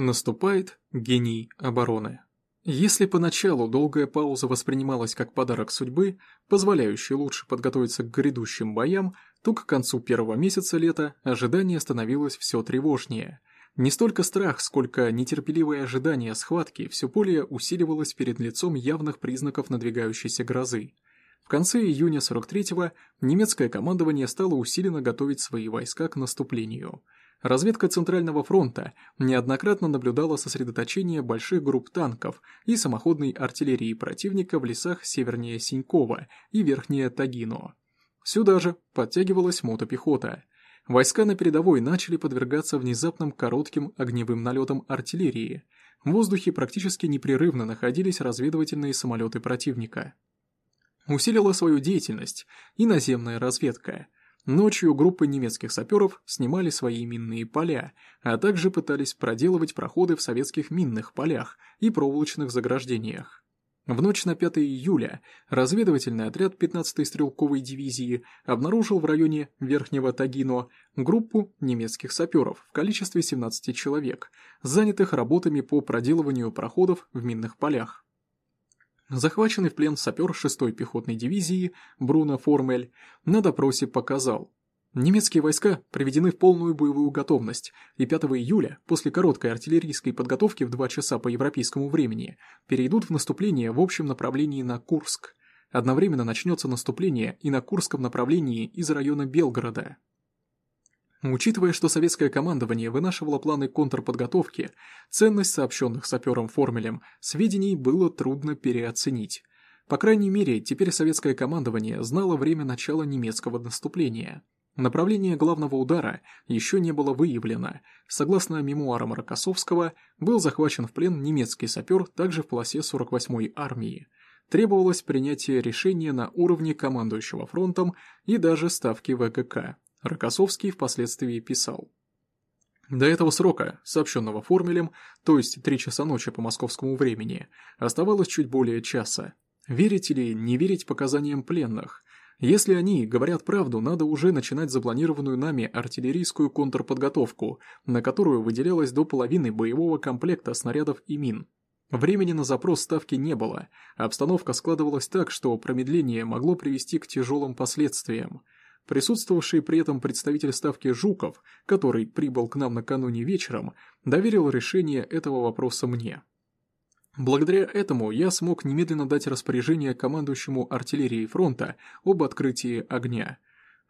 Наступает гений обороны. Если поначалу долгая пауза воспринималась как подарок судьбы, позволяющий лучше подготовиться к грядущим боям, то к концу первого месяца лета ожидание становилось все тревожнее. Не столько страх, сколько нетерпеливое ожидание схватки все более усиливалось перед лицом явных признаков надвигающейся грозы. В конце июня 43-го немецкое командование стало усиленно готовить свои войска к наступлению – Разведка Центрального фронта неоднократно наблюдала сосредоточение больших групп танков и самоходной артиллерии противника в лесах севернее Синькова и верхнее Тагино. Сюда же подтягивалась мотопехота. Войска на передовой начали подвергаться внезапным коротким огневым налетам артиллерии. В воздухе практически непрерывно находились разведывательные самолеты противника. Усилила свою деятельность и наземная разведка – Ночью группы немецких саперов снимали свои минные поля, а также пытались проделывать проходы в советских минных полях и проволочных заграждениях. В ночь на 5 июля разведывательный отряд 15-й стрелковой дивизии обнаружил в районе Верхнего Тагино группу немецких саперов в количестве 17 человек, занятых работами по проделыванию проходов в минных полях. Захваченный в плен сапер 6-й пехотной дивизии Бруно Формель на допросе показал. Немецкие войска приведены в полную боевую готовность, и 5 июля, после короткой артиллерийской подготовки в 2 часа по европейскому времени, перейдут в наступление в общем направлении на Курск. Одновременно начнется наступление и на Курском направлении из района Белгорода. Учитывая, что советское командование вынашивало планы контрподготовки, ценность сообщенных сапером Формелем сведений было трудно переоценить. По крайней мере, теперь советское командование знало время начала немецкого наступления. Направление главного удара еще не было выявлено. Согласно мемуарам Рокоссовского, был захвачен в плен немецкий сапер также в полосе 48-й армии. Требовалось принятие решения на уровне командующего фронтом и даже ставки ВКК. Рокоссовский впоследствии писал. До этого срока, сообщенного Формелем, то есть 3 часа ночи по московскому времени, оставалось чуть более часа. Верить или не верить показаниям пленных? Если они говорят правду, надо уже начинать запланированную нами артиллерийскую контрподготовку, на которую выделялось до половины боевого комплекта снарядов и мин. Времени на запрос ставки не было, обстановка складывалась так, что промедление могло привести к тяжелым последствиям – Присутствовавший при этом представитель ставки Жуков, который прибыл к нам накануне вечером, доверил решение этого вопроса мне. Благодаря этому я смог немедленно дать распоряжение командующему артиллерии фронта об открытии огня.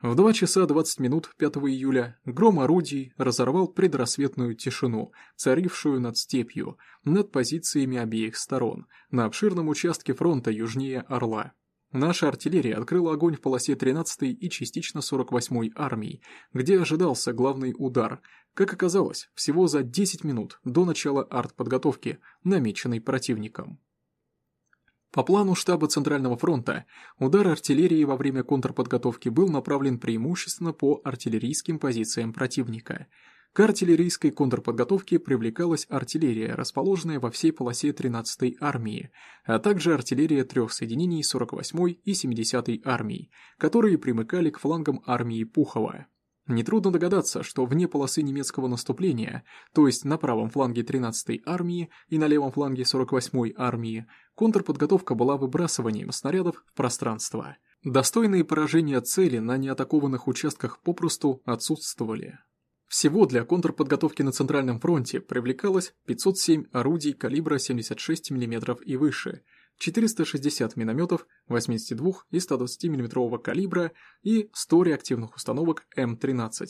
В 2 часа 20 минут 5 июля гром орудий разорвал предрассветную тишину, царившую над степью, над позициями обеих сторон, на обширном участке фронта южнее Орла. Наша артиллерия открыла огонь в полосе 13-й и частично 48-й армии, где ожидался главный удар, как оказалось, всего за 10 минут до начала артподготовки, намеченной противником. По плану штаба Центрального фронта, удар артиллерии во время контрподготовки был направлен преимущественно по артиллерийским позициям противника – к артиллерийской контрподготовке привлекалась артиллерия, расположенная во всей полосе 13-й армии, а также артиллерия трех соединений 48-й и 70-й армий, которые примыкали к флангам армии Пухова. Нетрудно догадаться, что вне полосы немецкого наступления, то есть на правом фланге 13-й армии и на левом фланге 48-й армии, контрподготовка была выбрасыванием снарядов в пространство. Достойные поражения цели на неатакованных участках попросту отсутствовали. Всего для контрподготовки на Центральном фронте привлекалось 507 орудий калибра 76 мм и выше, 460 минометов 82 и 120 мм калибра и 100 реактивных установок М-13.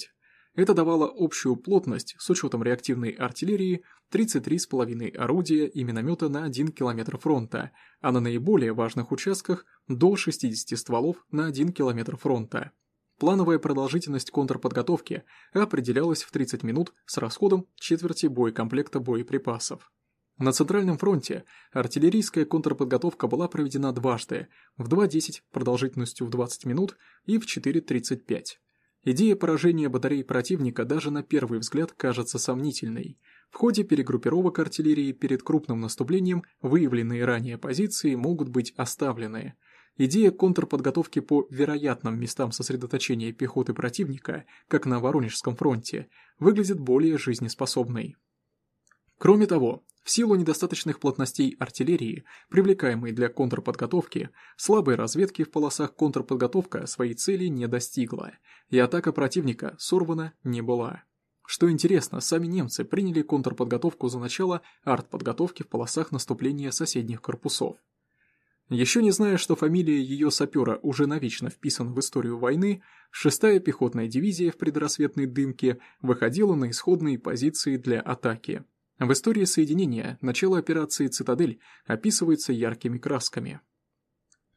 Это давало общую плотность с учетом реактивной артиллерии 33,5 орудия и миномета на 1 км фронта, а на наиболее важных участках до 60 стволов на 1 км фронта. Плановая продолжительность контрподготовки определялась в 30 минут с расходом четверти боекомплекта боеприпасов. На Центральном фронте артиллерийская контрподготовка была проведена дважды, в 2.10 продолжительностью в 20 минут и в 4.35. Идея поражения батарей противника даже на первый взгляд кажется сомнительной. В ходе перегруппировок артиллерии перед крупным наступлением выявленные ранее позиции могут быть оставлены – Идея контрподготовки по вероятным местам сосредоточения пехоты противника, как на Воронежском фронте, выглядит более жизнеспособной. Кроме того, в силу недостаточных плотностей артиллерии, привлекаемой для контрподготовки, слабой разведки в полосах контрподготовка своей цели не достигла, и атака противника сорвана не была. Что интересно, сами немцы приняли контрподготовку за начало артподготовки в полосах наступления соседних корпусов. Еще не зная, что фамилия ее сапера уже навечно вписана в историю войны, 6-я пехотная дивизия в предрассветной дымке выходила на исходные позиции для атаки – в истории соединения начало операции «Цитадель» описывается яркими красками.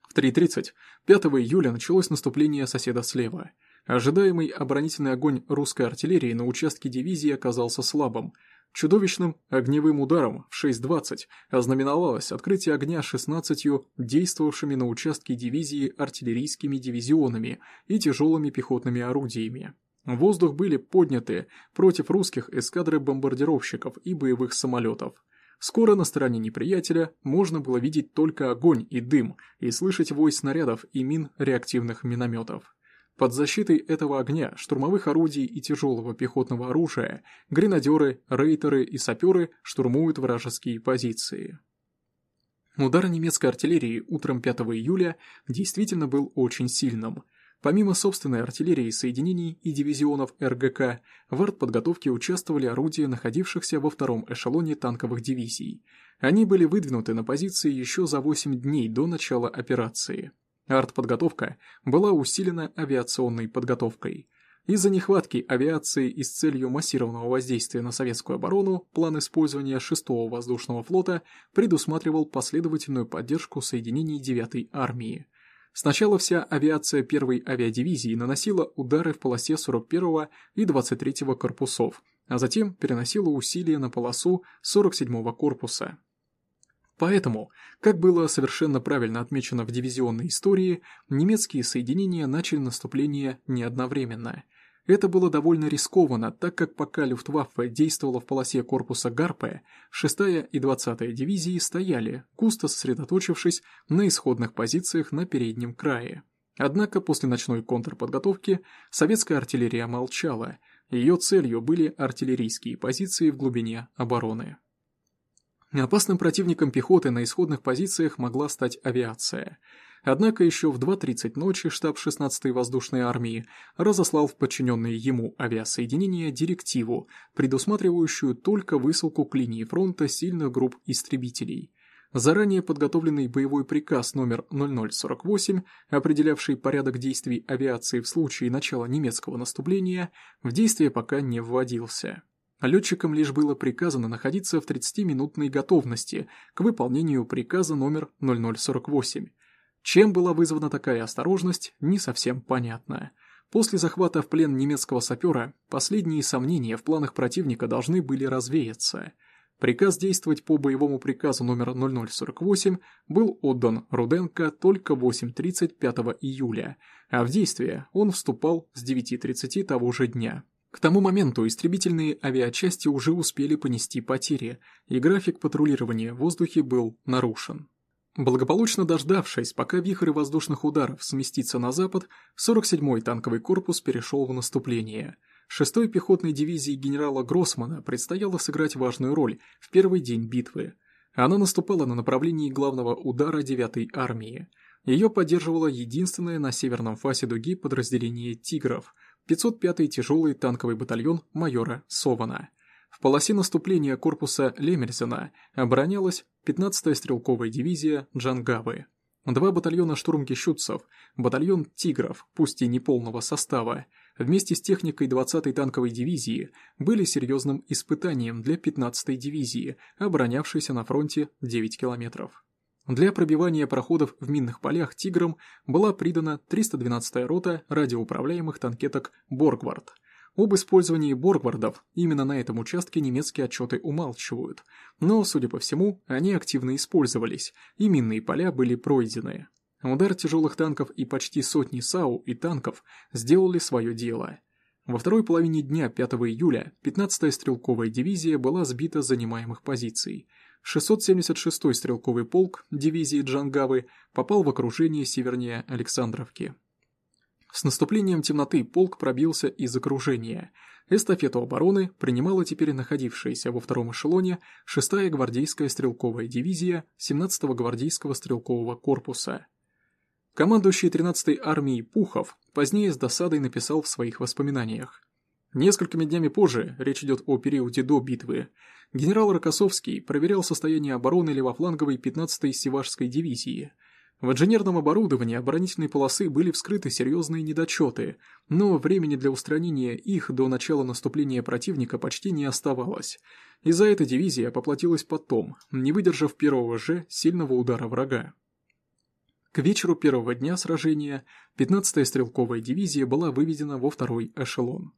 В 3.30 5 июля началось наступление соседа слева. Ожидаемый оборонительный огонь русской артиллерии на участке дивизии оказался слабым. Чудовищным огневым ударом в 6.20 ознаменовалось открытие огня 16 действовавшими на участке дивизии артиллерийскими дивизионами и тяжелыми пехотными орудиями. В воздух были подняты против русских эскадры бомбардировщиков и боевых самолетов. Скоро на стороне неприятеля можно было видеть только огонь и дым и слышать вой снарядов и мин реактивных минометов. Под защитой этого огня, штурмовых орудий и тяжелого пехотного оружия, гренадеры, рейтеры и саперы штурмуют вражеские позиции. Удар немецкой артиллерии утром 5 июля действительно был очень сильным – Помимо собственной артиллерии соединений и дивизионов РГК, в артподготовке участвовали орудия, находившихся во втором эшелоне танковых дивизий. Они были выдвинуты на позиции еще за 8 дней до начала операции. Артподготовка была усилена авиационной подготовкой. Из-за нехватки авиации и с целью массированного воздействия на советскую оборону план использования 6-го воздушного флота предусматривал последовательную поддержку соединений 9-й армии. Сначала вся авиация первой авиадивизии наносила удары в полосе 41-го и 23-го корпусов, а затем переносила усилия на полосу 47-го корпуса. Поэтому, как было совершенно правильно отмечено в дивизионной истории, немецкие соединения начали наступление не одновременно – это было довольно рискованно, так как пока Люфтваффе действовала в полосе корпуса Гарпе, 6-я и 20-я дивизии стояли, густо сосредоточившись на исходных позициях на переднем крае. Однако после ночной контрподготовки советская артиллерия молчала, ее целью были артиллерийские позиции в глубине обороны. Опасным противником пехоты на исходных позициях могла стать авиация – Однако еще в 2.30 ночи штаб 16-й воздушной армии разослал в подчиненные ему авиасоединения директиву, предусматривающую только высылку к линии фронта сильных групп истребителей. Заранее подготовленный боевой приказ номер 0048, определявший порядок действий авиации в случае начала немецкого наступления, в действие пока не вводился. Летчикам лишь было приказано находиться в 30-минутной готовности к выполнению приказа номер 0048, чем была вызвана такая осторожность, не совсем понятно. После захвата в плен немецкого сапера последние сомнения в планах противника должны были развеяться. Приказ действовать по боевому приказу номер 0048 был отдан Руденко только 8.30 5 июля, а в действие он вступал с 9.30 того же дня. К тому моменту истребительные авиачасти уже успели понести потери, и график патрулирования в воздухе был нарушен. Благополучно дождавшись, пока вихрь воздушных ударов сместится на запад, 47-й танковый корпус перешел в наступление. 6-й пехотной дивизии генерала Гроссмана предстояло сыграть важную роль в первый день битвы. Она наступала на направлении главного удара 9-й армии. Ее поддерживало единственное на северном фасе дуги подразделение «Тигров» 505-й тяжелый танковый батальон майора Сована – в полосе наступления корпуса Лемельсена оборонялась 15-я стрелковая дивизия Джангавы. Два батальона штурмгищутцев, батальон «Тигров», пусть и неполного состава, вместе с техникой 20-й танковой дивизии были серьезным испытанием для 15-й дивизии, оборонявшейся на фронте 9 километров. Для пробивания проходов в минных полях «Тиграм» была придана 312-я рота радиоуправляемых танкеток «Боргвард», об использовании боргвардов именно на этом участке немецкие отчеты умалчивают, но, судя по всему, они активно использовались, и минные поля были пройдены. Удар тяжелых танков и почти сотни САУ и танков сделали свое дело. Во второй половине дня 5 июля 15-я стрелковая дивизия была сбита с занимаемых позиций. 676-й стрелковый полк дивизии Джангавы попал в окружение севернее Александровки. С наступлением темноты полк пробился из окружения. Эстафету обороны принимала теперь находившаяся во втором эшелоне 6-я гвардейская стрелковая дивизия 17-го гвардейского стрелкового корпуса. Командующий 13-й армией Пухов позднее с досадой написал в своих воспоминаниях. Несколькими днями позже, речь идет о периоде до битвы, генерал Рокоссовский проверял состояние обороны левофланговой 15-й Севашской дивизии – в инженерном оборудовании оборонительной полосы были вскрыты серьезные недочеты, но времени для устранения их до начала наступления противника почти не оставалось. И за это дивизия поплатилась потом, не выдержав первого же сильного удара врага. К вечеру первого дня сражения 15-я стрелковая дивизия была выведена во второй эшелон.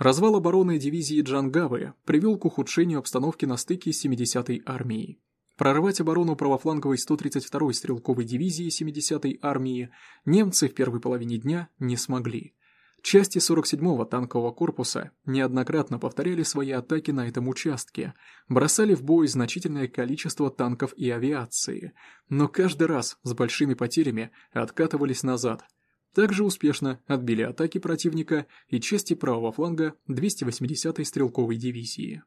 Развал обороны дивизии Джангавы привел к ухудшению обстановки на стыке с 70-й армией. Прорвать оборону правофланговой 132-й стрелковой дивизии 70-й армии немцы в первой половине дня не смогли. Части 47-го танкового корпуса неоднократно повторяли свои атаки на этом участке, бросали в бой значительное количество танков и авиации, но каждый раз с большими потерями откатывались назад. Также успешно отбили атаки противника и части правого фланга 280-й стрелковой дивизии.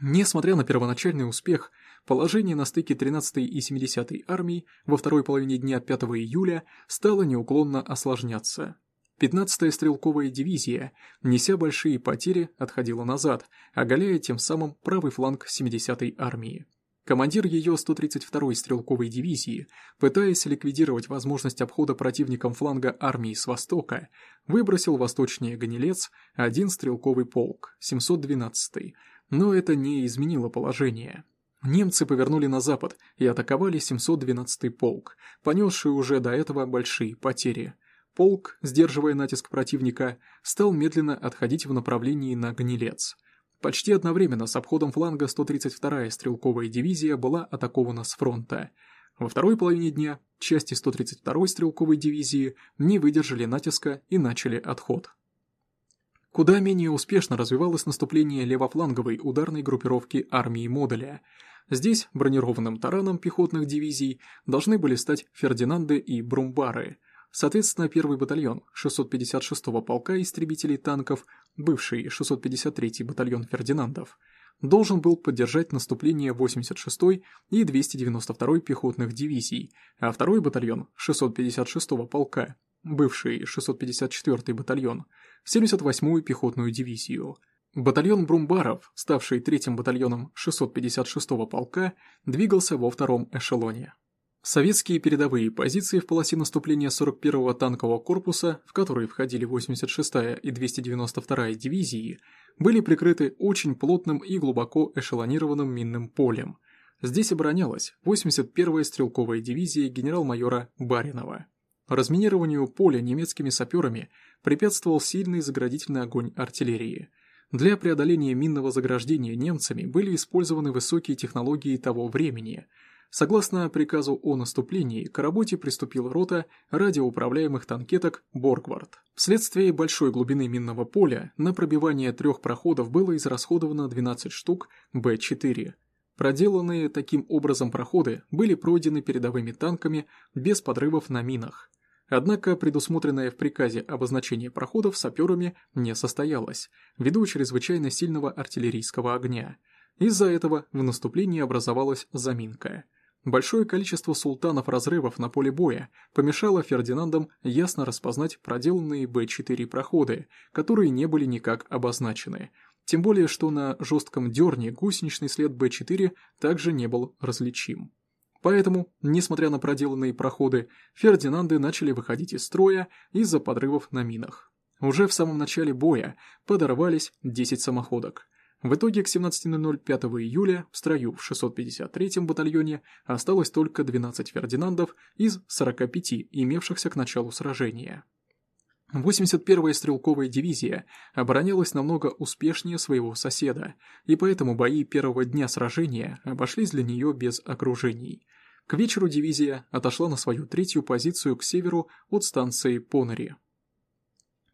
Несмотря на первоначальный успех, положение на стыке 13-й и 70-й армий во второй половине дня 5 июля стало неуклонно осложняться. 15-я стрелковая дивизия, неся большие потери, отходила назад, оголяя тем самым правый фланг 70-й армии. Командир ее 132-й стрелковой дивизии, пытаясь ликвидировать возможность обхода противником фланга армии с востока, выбросил восточнее Ганилец один стрелковый полк, 712-й, но это не изменило положение. Немцы повернули на запад и атаковали 712-й полк, понесший уже до этого большие потери. Полк, сдерживая натиск противника, стал медленно отходить в направлении на Гнилец. Почти одновременно с обходом фланга 132-я стрелковая дивизия была атакована с фронта. Во второй половине дня части 132-й стрелковой дивизии не выдержали натиска и начали отход. Куда менее успешно развивалось наступление левофланговой ударной группировки армии Модуля. Здесь бронированным тараном пехотных дивизий должны были стать Фердинанды и Брумбары. Соответственно, первый батальон 656-го полка истребителей танков, бывший 653-й батальон Фердинандов, должен был поддержать наступление 86-й и 292-й пехотных дивизий, а второй батальон 656-го полка бывший 654-й батальон, в 78-ю пехотную дивизию. Батальон Брумбаров, ставший третьим батальоном 656-го полка, двигался во втором эшелоне. Советские передовые позиции в полосе наступления 41-го танкового корпуса, в которые входили 86-я и 292-я дивизии, были прикрыты очень плотным и глубоко эшелонированным минным полем. Здесь оборонялась 81-я стрелковая дивизия генерал-майора Баринова. Разминированию поля немецкими саперами препятствовал сильный заградительный огонь артиллерии. Для преодоления минного заграждения немцами были использованы высокие технологии того времени. Согласно приказу о наступлении, к работе приступила рота радиоуправляемых танкеток «Боргвард». Вследствие большой глубины минного поля на пробивание трех проходов было израсходовано 12 штук Б-4. Проделанные таким образом проходы были пройдены передовыми танками без подрывов на минах. Однако предусмотренное в приказе обозначение проходов саперами не состоялось, ввиду чрезвычайно сильного артиллерийского огня. Из-за этого в наступлении образовалась заминка. Большое количество султанов разрывов на поле боя помешало Фердинандам ясно распознать проделанные Б-4 проходы, которые не были никак обозначены. Тем более, что на жестком дерне гусеничный след Б-4 также не был различим. Поэтому, несмотря на проделанные проходы, Фердинанды начали выходить из строя из-за подрывов на минах. Уже в самом начале боя подорвались 10 самоходок. В итоге к 17.00 5 июля в строю в 653-м батальоне осталось только 12 Фердинандов из 45 имевшихся к началу сражения. 81-я стрелковая дивизия оборонялась намного успешнее своего соседа, и поэтому бои первого дня сражения обошлись для нее без окружений. К вечеру дивизия отошла на свою третью позицию к северу от станции Понари.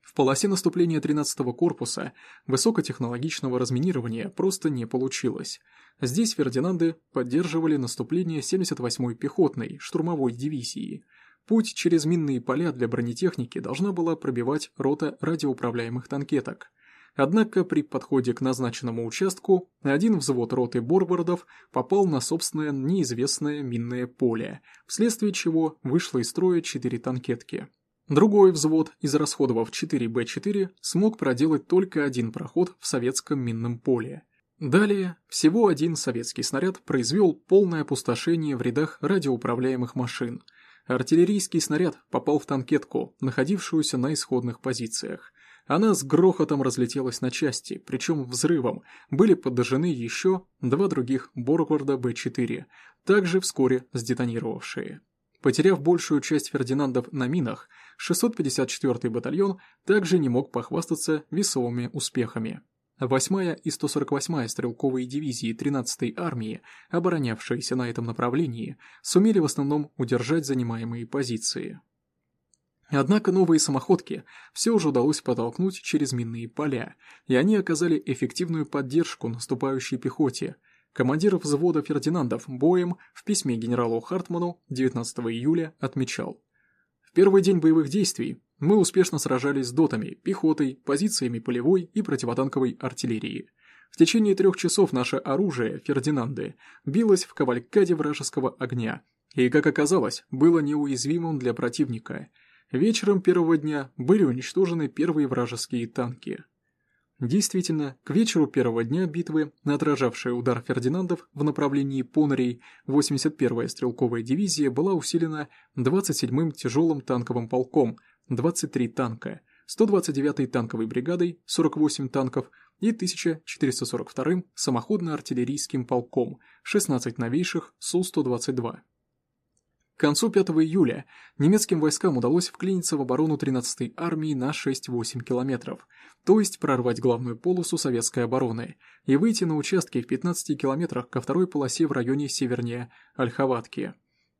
В полосе наступления 13-го корпуса высокотехнологичного разминирования просто не получилось. Здесь Фердинанды поддерживали наступление 78-й пехотной штурмовой дивизии. Путь через минные поля для бронетехники должна была пробивать рота радиоуправляемых танкеток. Однако при подходе к назначенному участку один взвод роты Борвардов попал на собственное неизвестное минное поле, вследствие чего вышло из строя четыре танкетки. Другой взвод, израсходовав 4Б4, смог проделать только один проход в советском минном поле. Далее, всего один советский снаряд произвел полное опустошение в рядах радиоуправляемых машин – Артиллерийский снаряд попал в танкетку, находившуюся на исходных позициях. Она с грохотом разлетелась на части, причем взрывом были подожжены еще два других Боргварда Б-4, также вскоре сдетонировавшие. Потеряв большую часть Фердинандов на минах, 654-й батальон также не мог похвастаться весовыми успехами. 8-я и 148-я стрелковые дивизии 13-й армии, оборонявшиеся на этом направлении, сумели в основном удержать занимаемые позиции. Однако новые самоходки все же удалось протолкнуть через минные поля, и они оказали эффективную поддержку наступающей пехоте. Командир взвода Фердинандов Боем в письме генералу Хартману 19 июля отмечал. В первый день боевых действий мы успешно сражались с дотами, пехотой, позициями полевой и противотанковой артиллерии. В течение трех часов наше оружие, Фердинанды, билось в кавалькаде вражеского огня, и, как оказалось, было неуязвимым для противника. Вечером первого дня были уничтожены первые вражеские танки. Действительно, к вечеру первого дня битвы, отражавшая удар Фердинандов в направлении Понарей, 81-я стрелковая дивизия была усилена 27-м тяжелым танковым полком – 23 танка, 129-й танковой бригадой 48 танков и 1442-м самоходно-артиллерийским полком 16 новейших Су-122. К концу 5 июля немецким войскам удалось вклиниться в оборону 13-й армии на 6-8 километров, то есть прорвать главную полосу советской обороны и выйти на участки в 15 километрах ко второй полосе в районе севернее Ольховатки.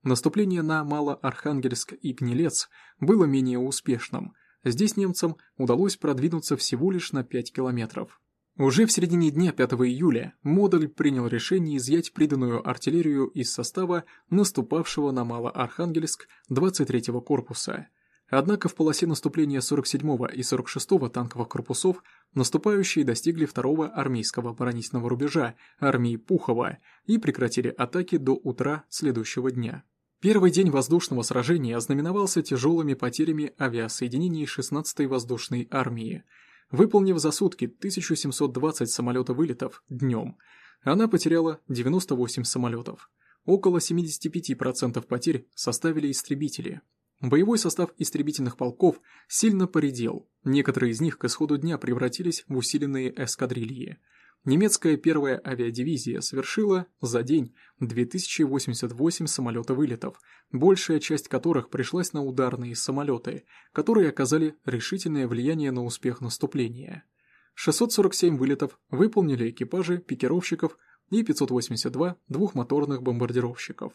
Наступление на Малоархангельск и Гнилец было менее успешным. Здесь немцам удалось продвинуться всего лишь на 5 километров. Уже в середине дня 5 июля Модуль принял решение изъять приданную артиллерию из состава наступавшего на Малоархангельск 23-го корпуса. Однако в полосе наступления 47-го и 46-го танковых корпусов наступающие достигли второго армейского оборонительного рубежа армии Пухова и прекратили атаки до утра следующего дня. Первый день воздушного сражения ознаменовался тяжелыми потерями авиасоединений 16-й воздушной армии. Выполнив за сутки 1720 самолета-вылетов днем, она потеряла 98 самолетов. Около 75% потерь составили истребители. Боевой состав истребительных полков сильно поредел, некоторые из них к исходу дня превратились в усиленные эскадрильи – Немецкая первая авиадивизия совершила за день 2088 самолета-вылетов, большая часть которых пришлась на ударные самолеты, которые оказали решительное влияние на успех наступления. 647 вылетов выполнили экипажи пикировщиков и 582 двухмоторных бомбардировщиков.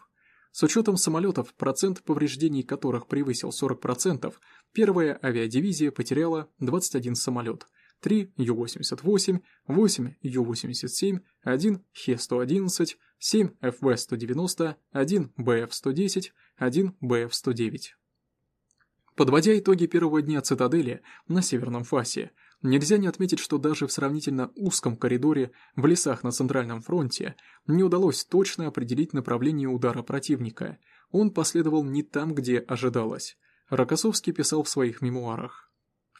С учетом самолетов, процент повреждений которых превысил 40%, первая авиадивизия потеряла 21 самолет – 3 Ю-88, 8 Ю-87, 1 Хе-111, 7 ФВ-190, 1 БФ-110, 1 БФ-109. Подводя итоги первого дня цитадели на северном фасе, нельзя не отметить, что даже в сравнительно узком коридоре в лесах на Центральном фронте не удалось точно определить направление удара противника. Он последовал не там, где ожидалось. Рокоссовский писал в своих мемуарах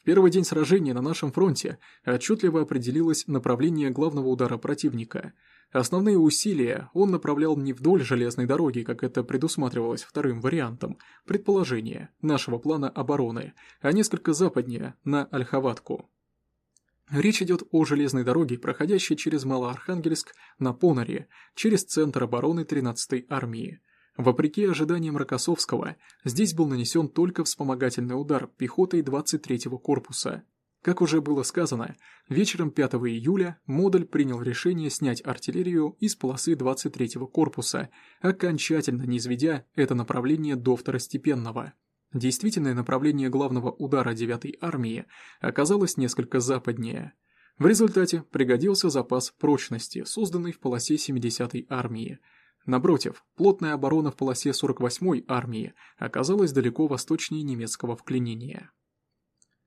первый день сражения на нашем фронте отчетливо определилось направление главного удара противника. Основные усилия он направлял не вдоль железной дороги, как это предусматривалось вторым вариантом предположения нашего плана обороны, а несколько западнее, на Ольховатку. Речь идет о железной дороге, проходящей через Малоархангельск на Понаре, через центр обороны 13-й армии. Вопреки ожиданиям Рокоссовского, здесь был нанесен только вспомогательный удар пехотой 23-го корпуса. Как уже было сказано, вечером 5 июля Модуль принял решение снять артиллерию из полосы 23-го корпуса, окончательно не изведя это направление до второстепенного. Действительное направление главного удара 9-й армии оказалось несколько западнее. В результате пригодился запас прочности, созданный в полосе 70-й армии – Напротив, плотная оборона в полосе 48-й армии оказалась далеко восточнее немецкого вклинения.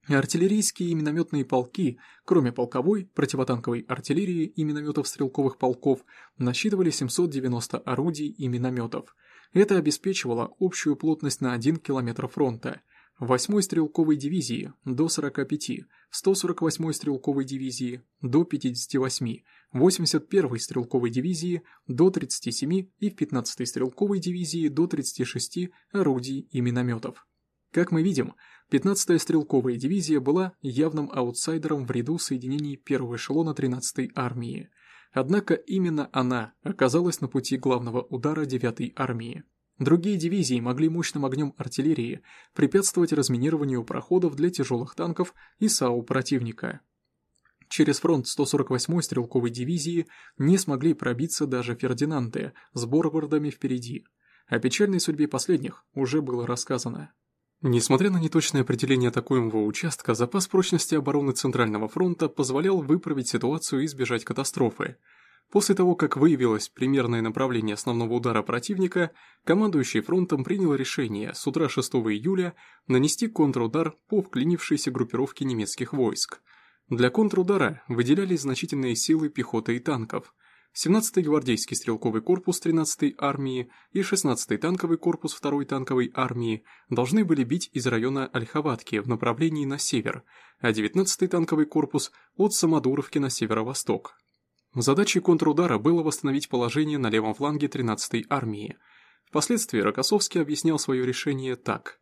Артиллерийские и минометные полки, кроме полковой, противотанковой артиллерии и минометов стрелковых полков, насчитывали 790 орудий и минометов. Это обеспечивало общую плотность на 1 км фронта. 8-й стрелковой дивизии – до 45, 148-й стрелковой дивизии – до 58, 81-й стрелковой дивизии – до 37 и в 15-й стрелковой дивизии – до 36 орудий и минометов. Как мы видим, 15-я стрелковая дивизия была явным аутсайдером в ряду соединений первого эшелона 13-й армии. Однако именно она оказалась на пути главного удара 9-й армии. Другие дивизии могли мощным огнем артиллерии препятствовать разминированию проходов для тяжелых танков и САУ противника. Через фронт 148-й стрелковой дивизии не смогли пробиться даже Фердинанды с Борвардами впереди. О печальной судьбе последних уже было рассказано. Несмотря на неточное определение атакуемого участка, запас прочности обороны Центрального фронта позволял выправить ситуацию и избежать катастрофы. После того, как выявилось примерное направление основного удара противника, командующий фронтом принял решение с утра 6 июля нанести контрудар по вклинившейся группировке немецких войск. Для контрудара выделялись значительные силы пехоты и танков – 17-й гвардейский стрелковый корпус 13-й армии и 16-й танковый корпус 2-й танковой армии должны были бить из района Ольховатки в направлении на север, а 19-й танковый корпус от Самодуровки на северо-восток. Задачей контрудара было восстановить положение на левом фланге 13-й армии. Впоследствии Рокоссовский объяснял свое решение так.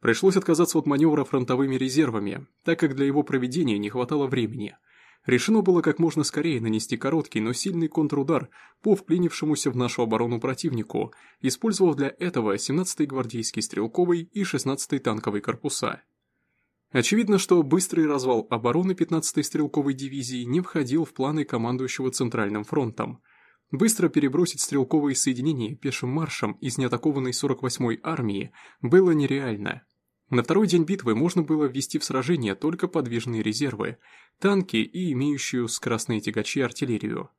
Пришлось отказаться от маневра фронтовыми резервами, так как для его проведения не хватало времени – решено было как можно скорее нанести короткий, но сильный контрудар по вклинившемуся в нашу оборону противнику, использовав для этого 17-й гвардейский стрелковый и 16-й танковый корпуса. Очевидно, что быстрый развал обороны 15-й стрелковой дивизии не входил в планы командующего Центральным фронтом. Быстро перебросить стрелковые соединения пешим маршем из неатакованной 48-й армии было нереально. На второй день битвы можно было ввести в сражение только подвижные резервы, танки и имеющую скоростные тягачи артиллерию.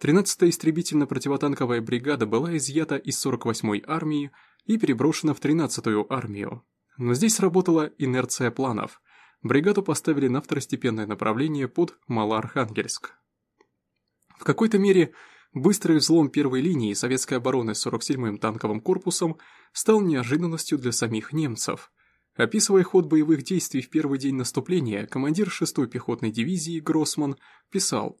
13-я истребительно-противотанковая бригада была изъята из 48-й армии и переброшена в 13-ю армию. Но здесь работала инерция планов. Бригаду поставили на второстепенное направление под Малоархангельск. В какой-то мере быстрый взлом первой линии советской обороны с 47-м танковым корпусом стал неожиданностью для самих немцев – Описывая ход боевых действий в первый день наступления, командир 6-й пехотной дивизии Гроссман писал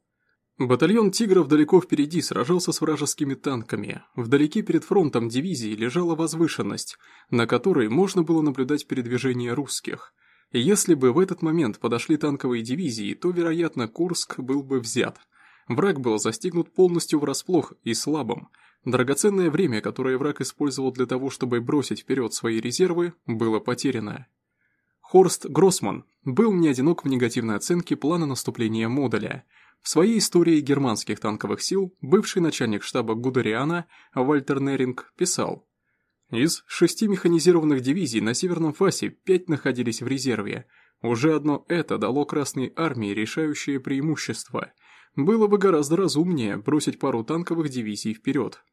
«Батальон «Тигров» далеко впереди сражался с вражескими танками. Вдалеке перед фронтом дивизии лежала возвышенность, на которой можно было наблюдать передвижение русских. Если бы в этот момент подошли танковые дивизии, то, вероятно, Курск был бы взят. Враг был застигнут полностью врасплох и слабым – Драгоценное время, которое враг использовал для того, чтобы бросить вперед свои резервы, было потеряно. Хорст Гроссман был не одинок в негативной оценке плана наступления модуля. В своей истории германских танковых сил бывший начальник штаба Гудериана Вальтер Неринг писал «Из шести механизированных дивизий на Северном фасе пять находились в резерве. Уже одно это дало Красной армии решающее преимущество. Было бы гораздо разумнее бросить пару танковых дивизий вперед».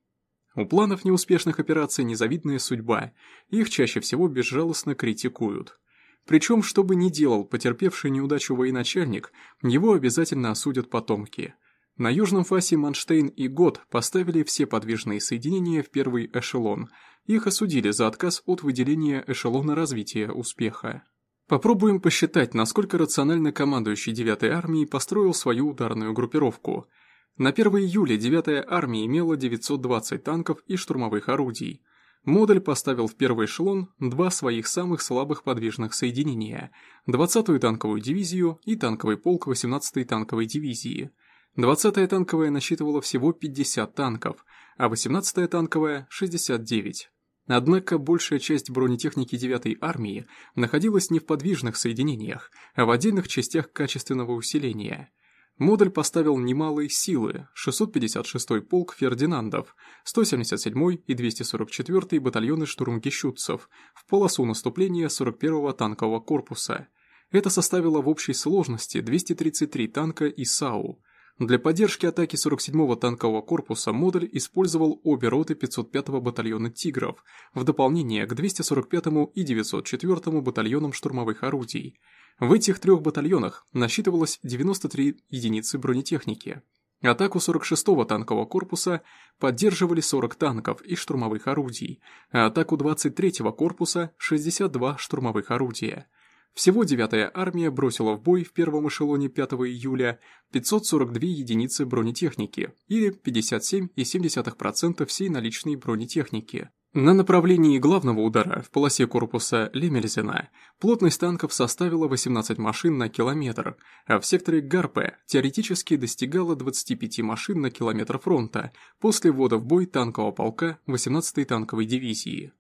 У планов неуспешных операций незавидная судьба, их чаще всего безжалостно критикуют. Причем, что бы ни делал потерпевший неудачу военачальник, его обязательно осудят потомки. На южном фасе Манштейн и Гот поставили все подвижные соединения в первый эшелон. Их осудили за отказ от выделения эшелона развития успеха. Попробуем посчитать, насколько рационально командующий 9-й армией построил свою ударную группировку – на 1 июля 9-я армия имела 920 танков и штурмовых орудий. Модуль поставил в первый эшелон два своих самых слабых подвижных соединения – 20-ю танковую дивизию и танковый полк 18-й танковой дивизии. 20-я танковая насчитывала всего 50 танков, а 18-я танковая – 69. Однако большая часть бронетехники 9-й армии находилась не в подвижных соединениях, а в отдельных частях качественного усиления – Модуль поставил немалые силы, 656-й полк Фердинандов, 177-й и 244-й батальоны штурмгищутцев в полосу наступления 41-го танкового корпуса. Это составило в общей сложности 233 танка и САУ. Для поддержки атаки 47-го танкового корпуса модуль использовал обе роты 505-го батальона «Тигров» в дополнение к 245-му и 904-му батальонам штурмовых орудий. В этих трех батальонах насчитывалось 93 единицы бронетехники. Атаку 46-го танкового корпуса поддерживали 40 танков и штурмовых орудий, а атаку 23-го корпуса – 62 штурмовых орудия. Всего 9-я армия бросила в бой в первом эшелоне 5 июля 542 единицы бронетехники, или 57,7% всей наличной бронетехники. На направлении главного удара в полосе корпуса Лемельзена плотность танков составила 18 машин на километр, а в секторе Гарпе теоретически достигала 25 машин на километр фронта после ввода в бой танкового полка 18-й танковой дивизии.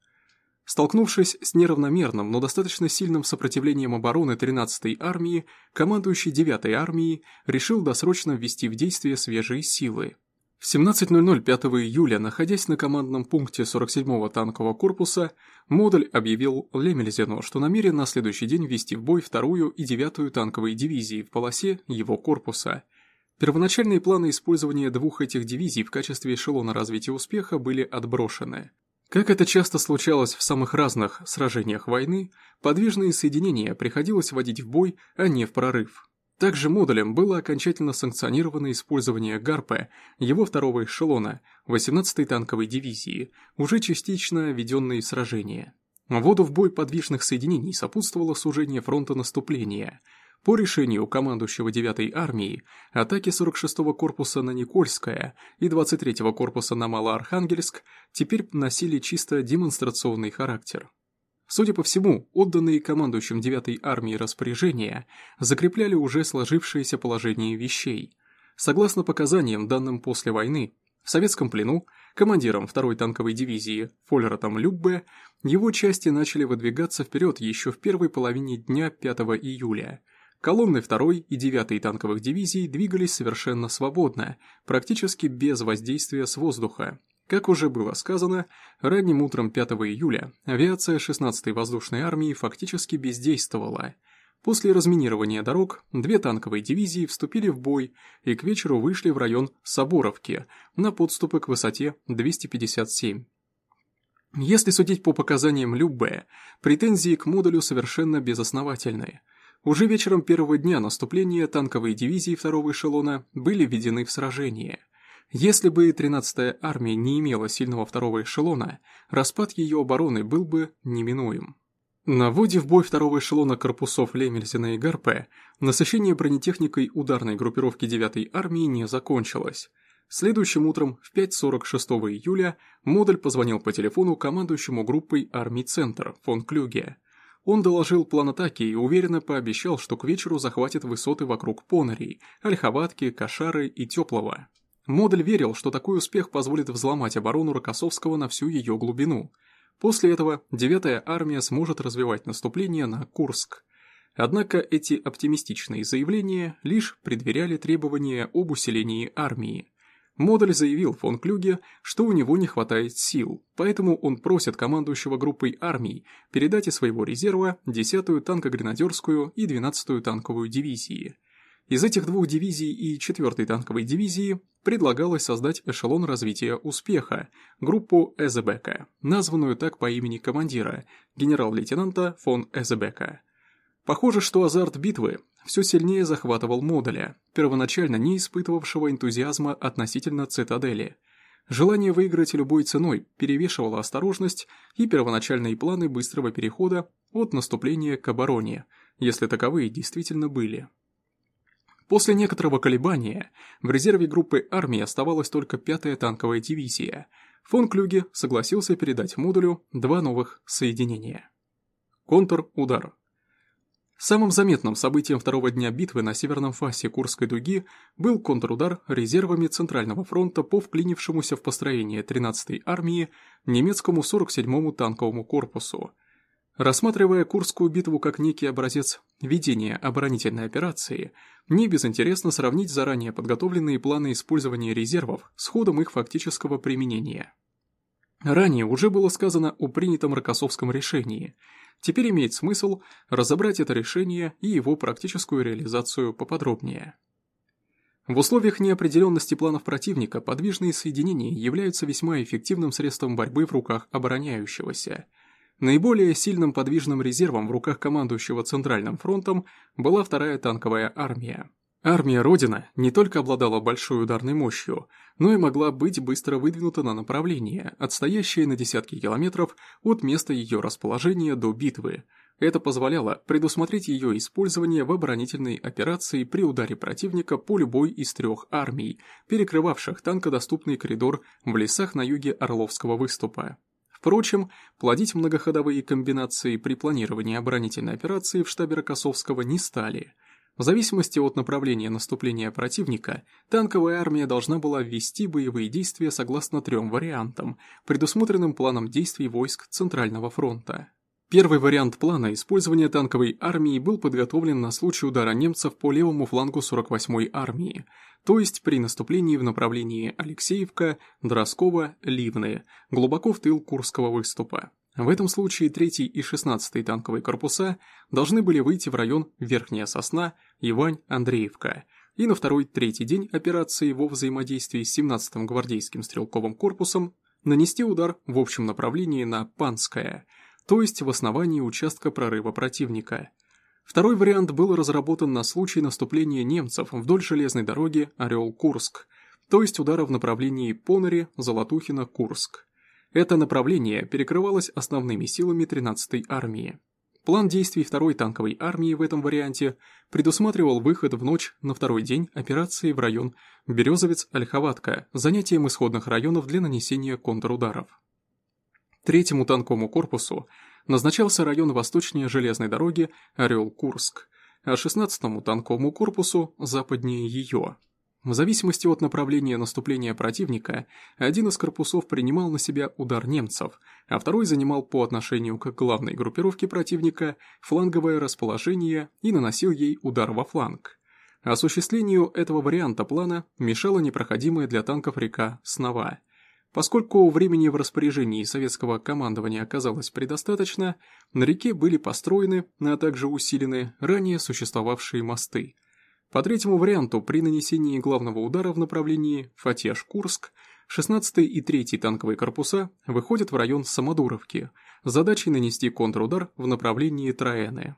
Столкнувшись с неравномерным, но достаточно сильным сопротивлением обороны 13-й армии, командующий 9-й армией решил досрочно ввести в действие свежие силы. В 17.00 5 июля, находясь на командном пункте 47-го танкового корпуса, модуль объявил Лемельзену, что намерен на следующий день ввести в бой вторую и девятую танковые дивизии в полосе его корпуса. Первоначальные планы использования двух этих дивизий в качестве эшелона развития успеха были отброшены. Как это часто случалось в самых разных сражениях войны, подвижные соединения приходилось вводить в бой, а не в прорыв. Также модулем было окончательно санкционировано использование ГАРПа, его второго эшелона, 18-й танковой дивизии, уже частично введенной в сражение. Вводу в бой подвижных соединений сопутствовало сужение фронта наступления – по решению командующего 9-й армии, атаки 46-го корпуса на Никольское и 23-го корпуса на Малоархангельск теперь носили чисто демонстрационный характер. Судя по всему, отданные командующим 9-й армии распоряжения закрепляли уже сложившееся положение вещей. Согласно показаниям, данным после войны, в советском плену командиром 2-й танковой дивизии Фоллератом Люббе его части начали выдвигаться вперед еще в первой половине дня 5 июля – Колонны 2 и 9 танковых дивизий двигались совершенно свободно, практически без воздействия с воздуха. Как уже было сказано, ранним утром 5 июля авиация 16-й воздушной армии фактически бездействовала. После разминирования дорог две танковые дивизии вступили в бой и к вечеру вышли в район Соборовки на подступы к высоте 257. Если судить по показаниям Любе, претензии к модулю совершенно безосновательные – уже вечером первого дня наступления танковые дивизии второго эшелона были введены в сражение. Если бы 13-я армия не имела сильного второго эшелона, распад ее обороны был бы неминуем. На вводе в бой второго эшелона корпусов Лемельзена и Гарпе насыщение бронетехникой ударной группировки 9-й армии не закончилось. Следующим утром в 5.46 июля модуль позвонил по телефону командующему группой армий «Центр» фон Клюге. Он доложил план атаки и уверенно пообещал, что к вечеру захватит высоты вокруг Понарей, Ольховатки, Кошары и Теплого. Модель верил, что такой успех позволит взломать оборону Рокоссовского на всю ее глубину. После этого 9-я армия сможет развивать наступление на Курск. Однако эти оптимистичные заявления лишь предверяли требования об усилении армии. Модуль заявил фон Клюге, что у него не хватает сил, поэтому он просит командующего группой армий передать из своего резерва 10-ю танкогренадерскую и 12-ю танковую дивизии. Из этих двух дивизий и 4-й танковой дивизии предлагалось создать эшелон развития успеха, группу Эзебека, названную так по имени командира, генерал-лейтенанта фон Эзебека. Похоже, что азарт битвы все сильнее захватывал модуля, первоначально не испытывавшего энтузиазма относительно цитадели. Желание выиграть любой ценой перевешивало осторожность и первоначальные планы быстрого перехода от наступления к обороне, если таковые действительно были. После некоторого колебания в резерве группы армии оставалась только пятая танковая дивизия. Фон Клюге согласился передать модулю два новых соединения. Контр-удар. Самым заметным событием второго дня битвы на северном фасе Курской дуги был контрудар резервами Центрального фронта по вклинившемуся в построение 13-й армии немецкому 47-му танковому корпусу. Рассматривая Курскую битву как некий образец ведения оборонительной операции, не безинтересно сравнить заранее подготовленные планы использования резервов с ходом их фактического применения. Ранее уже было сказано о принятом Рокоссовском решении – Теперь имеет смысл разобрать это решение и его практическую реализацию поподробнее. В условиях неопределенности планов противника подвижные соединения являются весьма эффективным средством борьбы в руках обороняющегося. Наиболее сильным подвижным резервом в руках командующего Центральным фронтом была вторая танковая армия. Армия Родина не только обладала большой ударной мощью, но и могла быть быстро выдвинута на направление, отстоящее на десятки километров от места ее расположения до битвы – это позволяло предусмотреть ее использование в оборонительной операции при ударе противника по любой из трех армий, перекрывавших танкодоступный коридор в лесах на юге Орловского выступа. Впрочем, плодить многоходовые комбинации при планировании оборонительной операции в штабе Рокоссовского не стали. В зависимости от направления наступления противника, танковая армия должна была ввести боевые действия согласно трем вариантам, предусмотренным планом действий войск Центрального фронта. Первый вариант плана использования танковой армии был подготовлен на случай удара немцев по левому флангу 48-й армии, то есть при наступлении в направлении Алексеевка, Дроскова, Ливны, глубоко в тыл Курского выступа. В этом случае 3 и 16 танковые корпуса должны были выйти в район Верхняя Сосна, Ивань, Андреевка, и на второй-третий день операции во взаимодействии с 17-м гвардейским стрелковым корпусом нанести удар в общем направлении на Панское – то есть в основании участка прорыва противника. Второй вариант был разработан на случай наступления немцев вдоль железной дороги Орел-Курск, то есть удара в направлении Понари, Золотухина, Курск. Это направление перекрывалось основными силами 13-й армии. План действий второй танковой армии в этом варианте предусматривал выход в ночь на второй день операции в район Березовец-Ольховатка занятием исходных районов для нанесения контрударов. Третьему танковому корпусу назначался район восточнее железной дороги Орел-Курск, а 16-му танковому корпусу западнее ее. В зависимости от направления наступления противника, один из корпусов принимал на себя удар немцев, а второй занимал по отношению к главной группировке противника фланговое расположение и наносил ей удар во фланг. Осуществлению этого варианта плана мешала непроходимая для танков река Снова – Поскольку времени в распоряжении советского командования оказалось предостаточно, на реке были построены, а также усилены ранее существовавшие мосты. По третьему варианту, при нанесении главного удара в направлении Фатеж-Курск, 16-й и 3-й танковые корпуса выходят в район Самодуровки с задачей нанести контрудар в направлении Троэны.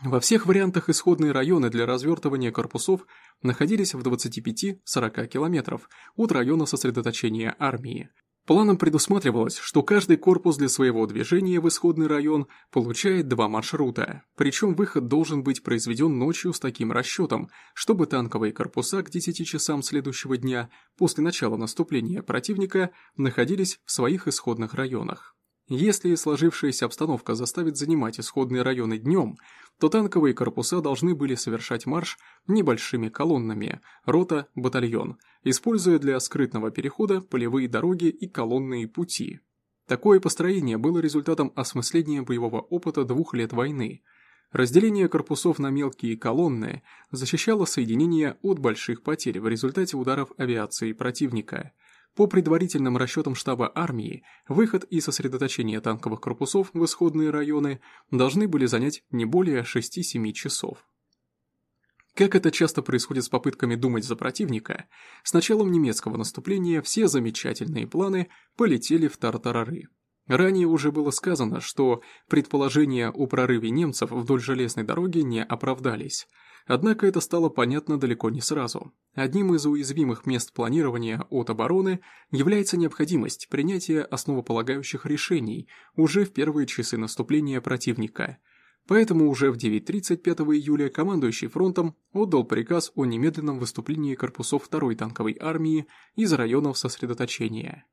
Во всех вариантах исходные районы для развертывания корпусов находились в 25-40 километров от района сосредоточения армии. Планом предусматривалось, что каждый корпус для своего движения в исходный район получает два маршрута, причем выход должен быть произведен ночью с таким расчетом, чтобы танковые корпуса к 10 часам следующего дня после начала наступления противника находились в своих исходных районах. Если сложившаяся обстановка заставит занимать исходные районы днем, то танковые корпуса должны были совершать марш небольшими колоннами, рота, батальон, используя для скрытного перехода полевые дороги и колонные пути. Такое построение было результатом осмысления боевого опыта двух лет войны. Разделение корпусов на мелкие колонны защищало соединения от больших потерь в результате ударов авиации противника – по предварительным расчетам штаба армии, выход и сосредоточение танковых корпусов в исходные районы должны были занять не более 6-7 часов. Как это часто происходит с попытками думать за противника, с началом немецкого наступления все замечательные планы полетели в тартарары. Ранее уже было сказано, что предположения о прорыве немцев вдоль железной дороги не оправдались – Однако это стало понятно далеко не сразу. Одним из уязвимых мест планирования от обороны является необходимость принятия основополагающих решений уже в первые часы наступления противника. Поэтому уже в 9.30 5 июля командующий фронтом отдал приказ о немедленном выступлении корпусов 2-й танковой армии из районов сосредоточения.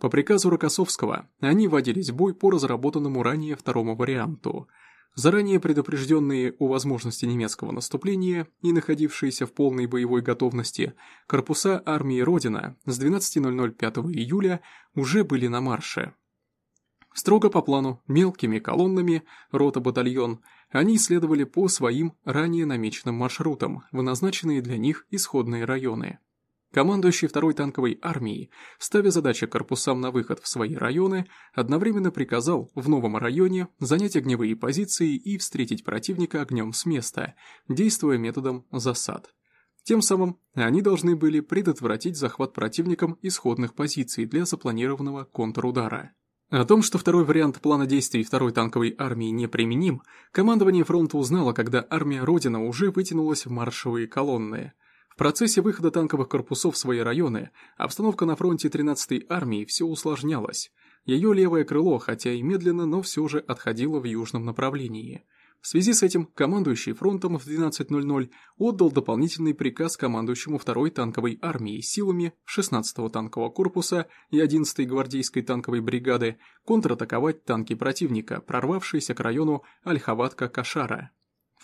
По приказу Рокоссовского они вводились в бой по разработанному ранее второму варианту – Заранее предупрежденные о возможности немецкого наступления и находившиеся в полной боевой готовности, корпуса армии Родина с 12.00 5 июля уже были на марше. Строго по плану, мелкими колоннами, рота-батальон, они следовали по своим ранее намеченным маршрутам в назначенные для них исходные районы. Командующий второй танковой армией, ставя задачи корпусам на выход в свои районы, одновременно приказал в новом районе занять огневые позиции и встретить противника огнем с места, действуя методом засад. Тем самым они должны были предотвратить захват противником исходных позиций для запланированного контрудара. О том, что второй вариант плана действий второй танковой армии неприменим, командование фронта узнало, когда армия Родина уже вытянулась в маршевые колонны. В процессе выхода танковых корпусов в свои районы обстановка на фронте 13-й армии все усложнялась. Ее левое крыло, хотя и медленно, но все же отходило в южном направлении. В связи с этим командующий фронтом в 12.00 отдал дополнительный приказ командующему 2-й танковой армии силами 16-го танкового корпуса и 11-й гвардейской танковой бригады контратаковать танки противника, прорвавшиеся к району Ольховатка-Кашара.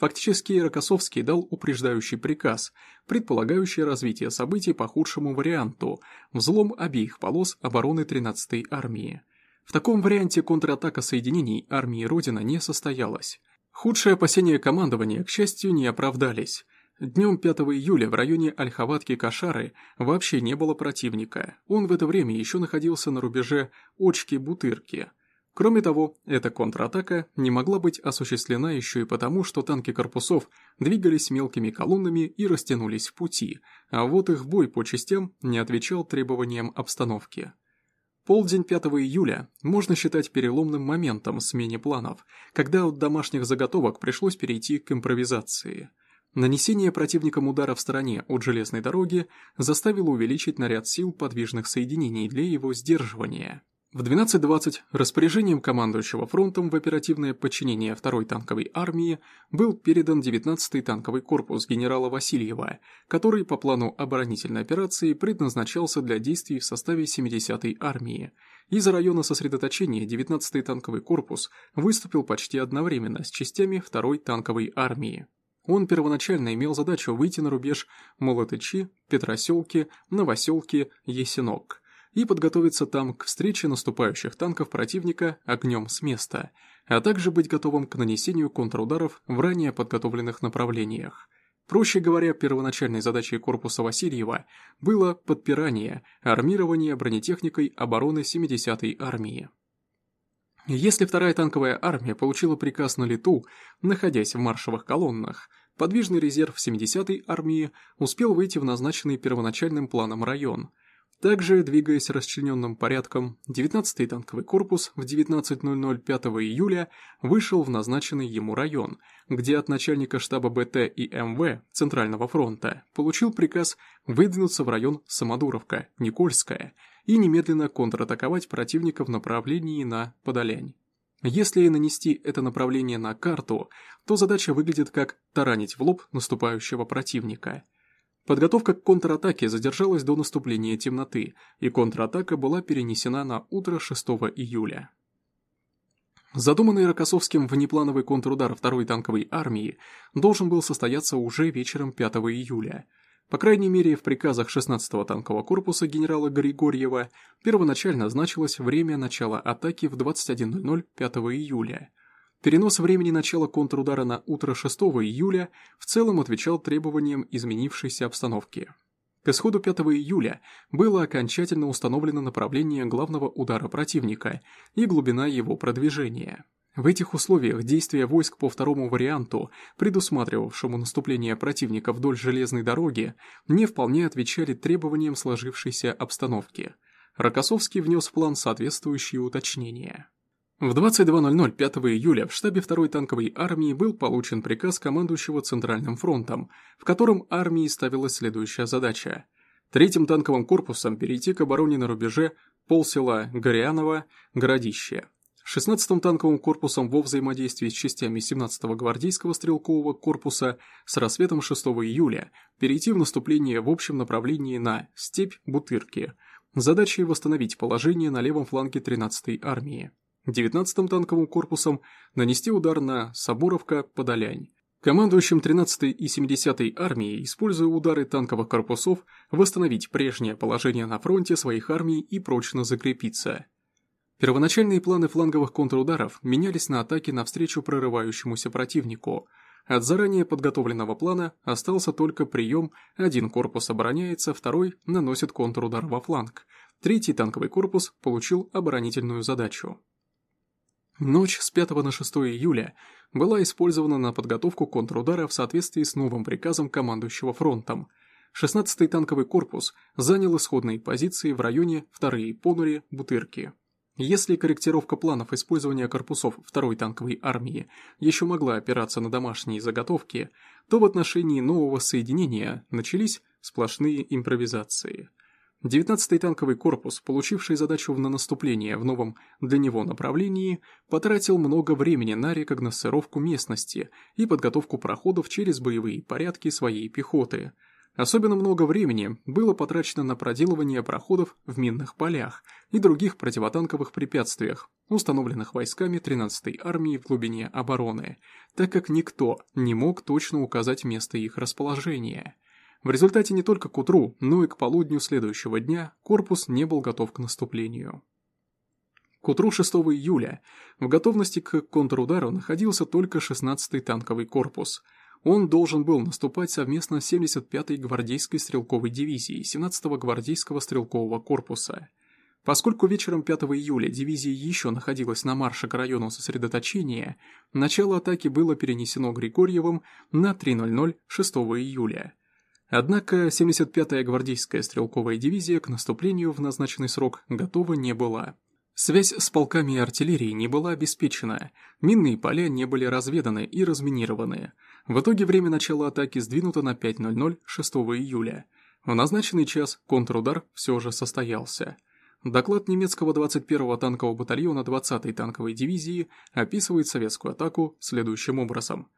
Фактически Рокоссовский дал упреждающий приказ, предполагающий развитие событий по худшему варианту – взлом обеих полос обороны 13-й армии. В таком варианте контратака соединений армии Родина не состоялась. Худшие опасения командования, к счастью, не оправдались. Днем 5 июля в районе Ольховатки-Кашары вообще не было противника. Он в это время еще находился на рубеже Очки-Бутырки. Кроме того, эта контратака не могла быть осуществлена еще и потому, что танки корпусов двигались мелкими колоннами и растянулись в пути, а вот их бой по частям не отвечал требованиям обстановки. Полдень 5 июля можно считать переломным моментом смене планов, когда от домашних заготовок пришлось перейти к импровизации. Нанесение противником удара в стороне от железной дороги заставило увеличить наряд сил подвижных соединений для его сдерживания. В 12.20 распоряжением командующего фронтом в оперативное подчинение 2-й танковой армии был передан 19-й танковый корпус генерала Васильева, который по плану оборонительной операции предназначался для действий в составе 70-й армии. Из района сосредоточения 19-й танковый корпус выступил почти одновременно с частями 2-й танковой армии. Он первоначально имел задачу выйти на рубеж Молотычи, Петроселки, Новоселки, Есенок – и подготовиться там к встрече наступающих танков противника огнем с места, а также быть готовым к нанесению контрударов в ранее подготовленных направлениях. Проще говоря, первоначальной задачей корпуса Васильева было подпирание, армирование бронетехникой обороны 70-й армии. Если вторая танковая армия получила приказ на лету, находясь в маршевых колоннах, подвижный резерв 70-й армии успел выйти в назначенный первоначальным планом район – также, двигаясь расчлененным порядком, 19-й танковый корпус в 19.00 5 июля вышел в назначенный ему район, где от начальника штаба БТ и МВ Центрального фронта получил приказ выдвинуться в район Самодуровка, Никольская и немедленно контратаковать противника в направлении на Подолянь. Если нанести это направление на карту, то задача выглядит как таранить в лоб наступающего противника – Подготовка к контратаке задержалась до наступления темноты, и контратака была перенесена на утро 6 июля. Задуманный Рокоссовским внеплановый контрудар второй танковой армии должен был состояться уже вечером 5 июля. По крайней мере, в приказах 16-го танкового корпуса генерала Григорьева первоначально значилось время начала атаки в 21.00 5 июля – Перенос времени начала контрудара на утро 6 июля в целом отвечал требованиям изменившейся обстановки. К исходу 5 июля было окончательно установлено направление главного удара противника и глубина его продвижения. В этих условиях действия войск по второму варианту, предусматривавшему наступление противника вдоль железной дороги, не вполне отвечали требованиям сложившейся обстановки. Рокоссовский внес в план соответствующие уточнения. В 22.00 5 июля в штабе 2-й танковой армии был получен приказ командующего Центральным фронтом, в котором армии ставилась следующая задача. Третьим танковым корпусом перейти к обороне на рубеже полсела Горианово, Городище. 16-м танковым корпусом во взаимодействии с частями 17-го гвардейского стрелкового корпуса с рассветом 6 июля перейти в наступление в общем направлении на степь Бутырки, задачей восстановить положение на левом фланге 13-й армии. 19-м танковым корпусом нанести удар на Соборовка-Подолянь. Командующим 13-й и 70-й армией, используя удары танковых корпусов, восстановить прежнее положение на фронте своих армий и прочно закрепиться. Первоначальные планы фланговых контрударов менялись на атаки навстречу прорывающемуся противнику. От заранее подготовленного плана остался только прием «один корпус обороняется, второй наносит контрудар во фланг», третий танковый корпус получил оборонительную задачу. Ночь с 5 на 6 июля была использована на подготовку контрудара в соответствии с новым приказом командующего фронтом. 16-й танковый корпус занял исходные позиции в районе 2-й Понури, Бутырки. Если корректировка планов использования корпусов 2-й танковой армии еще могла опираться на домашние заготовки, то в отношении нового соединения начались сплошные импровизации. 19-й танковый корпус, получивший задачу на наступление в новом для него направлении, потратил много времени на рекогносцировку местности и подготовку проходов через боевые порядки своей пехоты – Особенно много времени было потрачено на проделывание проходов в минных полях и других противотанковых препятствиях, установленных войсками 13-й армии в глубине обороны, так как никто не мог точно указать место их расположения. В результате не только к утру, но и к полудню следующего дня корпус не был готов к наступлению. К утру 6 июля в готовности к контрудару находился только 16-й танковый корпус – он должен был наступать совместно с 75-й гвардейской стрелковой дивизией 17-го гвардейского стрелкового корпуса. Поскольку вечером 5 июля дивизия еще находилась на марше к району сосредоточения, начало атаки было перенесено Григорьевым на 3.00 6 июля. Однако 75-я гвардейская стрелковая дивизия к наступлению в назначенный срок готова не была. Связь с полками артиллерии не была обеспечена, минные поля не были разведаны и разминированы – в итоге время начала атаки сдвинуто на 5.00 6 июля. В назначенный час контрудар все же состоялся. Доклад немецкого 21-го танкового батальона 20-й танковой дивизии описывает советскую атаку следующим образом.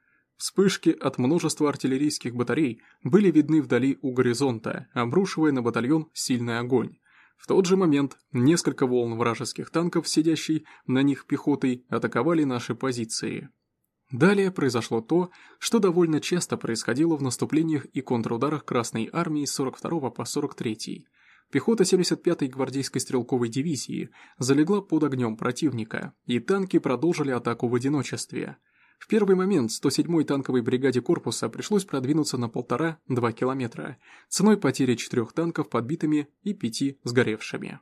Вспышки от множества артиллерийских батарей были видны вдали у горизонта, обрушивая на батальон сильный огонь. В тот же момент несколько волн вражеских танков, сидящей на них пехотой, атаковали наши позиции. Далее произошло то, что довольно часто происходило в наступлениях и контрударах Красной Армии с 42 по 43. Пехота 75-й гвардейской стрелковой дивизии залегла под огнем противника, и танки продолжили атаку в одиночестве. В первый момент 107-й танковой бригаде корпуса пришлось продвинуться на полтора-два километра, ценой потери четырех танков подбитыми и пяти сгоревшими.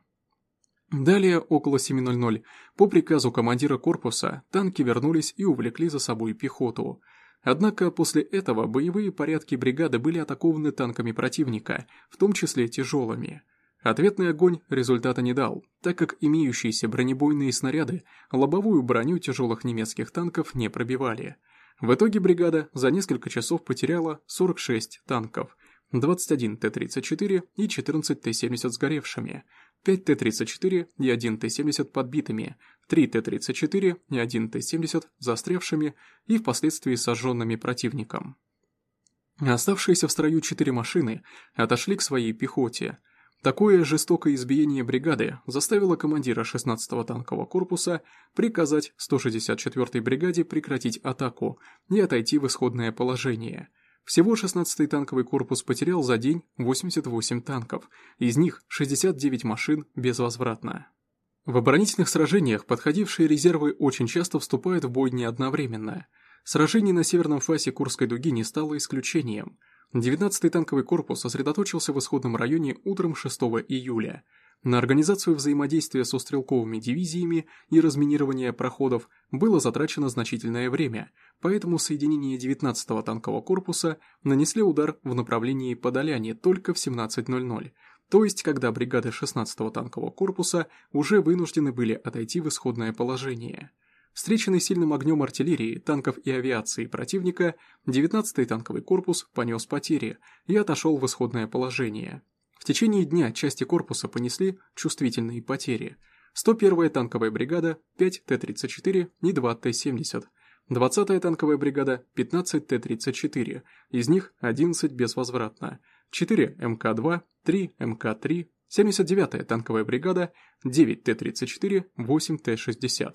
Далее, около 7.00, по приказу командира корпуса, танки вернулись и увлекли за собой пехоту. Однако после этого боевые порядки бригады были атакованы танками противника, в том числе тяжелыми. Ответный огонь результата не дал, так как имеющиеся бронебойные снаряды лобовую броню тяжелых немецких танков не пробивали. В итоге бригада за несколько часов потеряла 46 танков, 21 Т-34 и 14 Т-70 сгоревшими, 5 Т-34 и 1 Т-70 подбитыми, 3 Т-34 и 1 Т-70 застрявшими и впоследствии сожженными противником. Оставшиеся в строю четыре машины отошли к своей пехоте. Такое жестокое избиение бригады заставило командира 16-го танкового корпуса приказать 164-й бригаде прекратить атаку и отойти в исходное положение – всего 16-й танковый корпус потерял за день 88 танков, из них 69 машин безвозвратно. В оборонительных сражениях подходившие резервы очень часто вступают в бой не одновременно. Сражений на северном фасе Курской дуги не стало исключением. 19-й танковый корпус сосредоточился в исходном районе утром 6 июля – на организацию взаимодействия со стрелковыми дивизиями и разминирование проходов было затрачено значительное время, поэтому соединения 19-го танкового корпуса нанесли удар в направлении Подоляне только в 17.00, то есть когда бригады 16-го танкового корпуса уже вынуждены были отойти в исходное положение. Встреченный сильным огнем артиллерии, танков и авиации противника, 19-й танковый корпус понес потери и отошел в исходное положение. В течение дня части корпуса понесли чувствительные потери. 101-я танковая бригада – 5 Т-34 и 2 Т-70. 20-я танковая бригада – 15 Т-34, из них 11 безвозвратно. 4 МК-2, 3 МК-3, 79-я танковая бригада – 9 Т-34, 8 Т-60.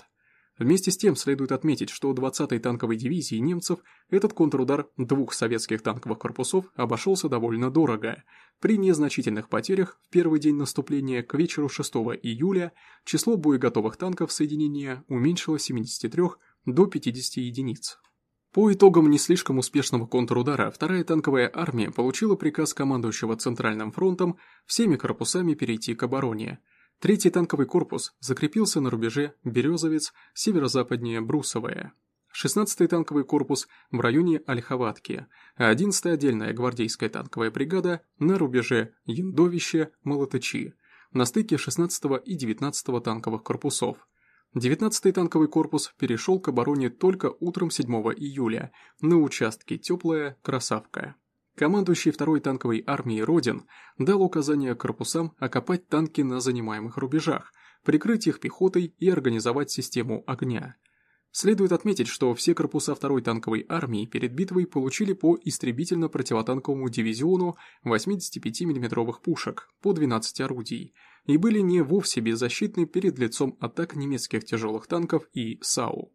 Вместе с тем следует отметить, что у 20-й танковой дивизии немцев этот контрудар двух советских танковых корпусов обошелся довольно дорого. При незначительных потерях в первый день наступления к вечеру 6 июля число боеготовых танков соединения уменьшилось с 73 до 50 единиц. По итогам не слишком успешного контрудара вторая танковая армия получила приказ командующего Центральным фронтом всеми корпусами перейти к обороне – Третий танковый корпус закрепился на рубеже Березовец, северо-западнее Брусовое. 16-й танковый корпус в районе Ольховатки, а 11-я отдельная гвардейская танковая бригада на рубеже Яндовище-Молотычи, на стыке 16-го и 19-го танковых корпусов. 19-й танковый корпус перешел к обороне только утром 7 июля на участке Теплая Красавка. Командующий второй танковой армией Родин дал указание корпусам окопать танки на занимаемых рубежах, прикрыть их пехотой и организовать систему огня. Следует отметить, что все корпуса второй танковой армии перед битвой получили по истребительно-противотанковому дивизиону 85 миллиметровых пушек по 12 орудий и были не вовсе беззащитны перед лицом атак немецких тяжелых танков и САУ.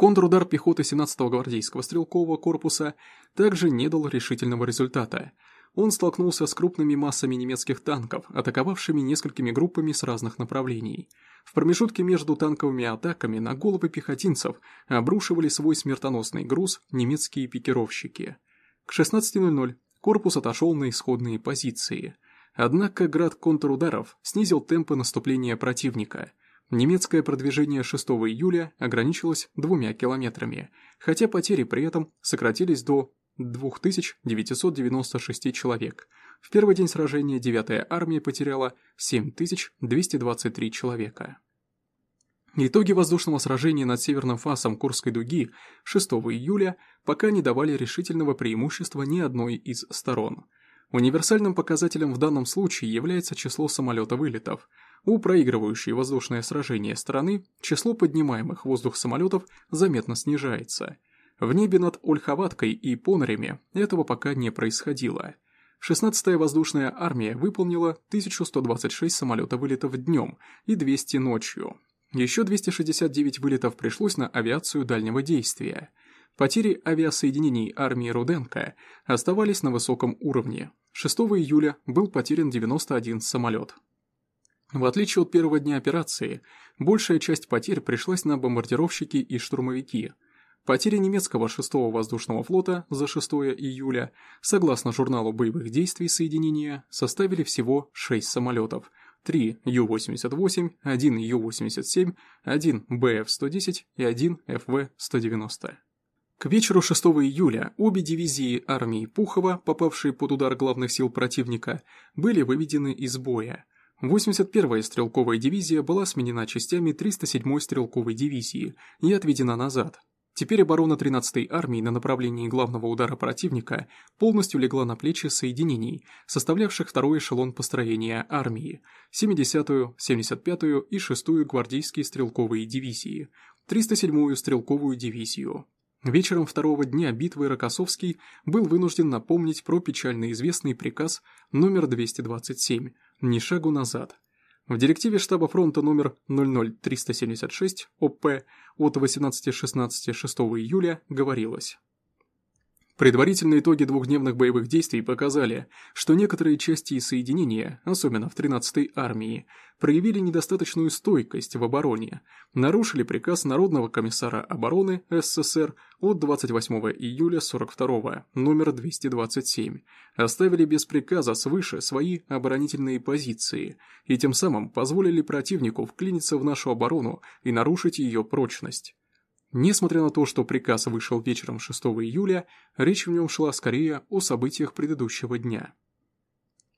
Контрудар пехоты 17-го гвардейского стрелкового корпуса также не дал решительного результата – он столкнулся с крупными массами немецких танков, атаковавшими несколькими группами с разных направлений. В промежутке между танковыми атаками на головы пехотинцев обрушивали свой смертоносный груз немецкие пикировщики. К 16.00 корпус отошел на исходные позиции. Однако град контрударов снизил темпы наступления противника. Немецкое продвижение 6 июля ограничилось двумя километрами, хотя потери при этом сократились до 2996 человек. В первый день сражения 9-я армия потеряла 7223 человека. Итоги воздушного сражения над северным фасом Курской дуги 6 июля пока не давали решительного преимущества ни одной из сторон. Универсальным показателем в данном случае является число самолета-вылетов. У проигрывающей воздушное сражение стороны число поднимаемых воздух самолетов заметно снижается – в небе над Ольховаткой и Понорями этого пока не происходило. 16-я воздушная армия выполнила 1126 самолета-вылетов днем и 200 ночью. Еще 269 вылетов пришлось на авиацию дальнего действия. Потери авиасоединений армии Руденко оставались на высоком уровне. 6 июля был потерян 91 самолет. В отличие от первого дня операции, большая часть потерь пришлась на бомбардировщики и штурмовики – Потери немецкого 6-го воздушного флота за 6 июля, согласно журналу боевых действий соединения, составили всего 6 самолетов, 3 Ю-88, 1 Ю-87, 1 БФ-110 и 1 ФВ-190. К вечеру 6 июля обе дивизии армии Пухова, попавшие под удар главных сил противника, были выведены из боя. 81-я стрелковая дивизия была сменена частями 307-й стрелковой дивизии и отведена назад, Теперь оборона 13-й армии на направлении главного удара противника полностью легла на плечи соединений, составлявших второй эшелон построения армии, 70-ю, 75-ю и 6-ю гвардейские стрелковые дивизии, 307-ю стрелковую дивизию. Вечером второго дня битвы Рокоссовский был вынужден напомнить про печально известный приказ номер 227 «Ни шагу назад», в директиве штаба фронта номер 00376 ОП от 18.16 6 июля говорилось Предварительные итоги двухдневных боевых действий показали, что некоторые части и соединения, особенно в 13-й армии, проявили недостаточную стойкость в обороне, нарушили приказ Народного комиссара обороны СССР от 28 июля 42 номер 227, оставили без приказа свыше свои оборонительные позиции и тем самым позволили противнику вклиниться в нашу оборону и нарушить ее прочность. Несмотря на то, что приказ вышел вечером 6 июля, речь в нем шла скорее о событиях предыдущего дня.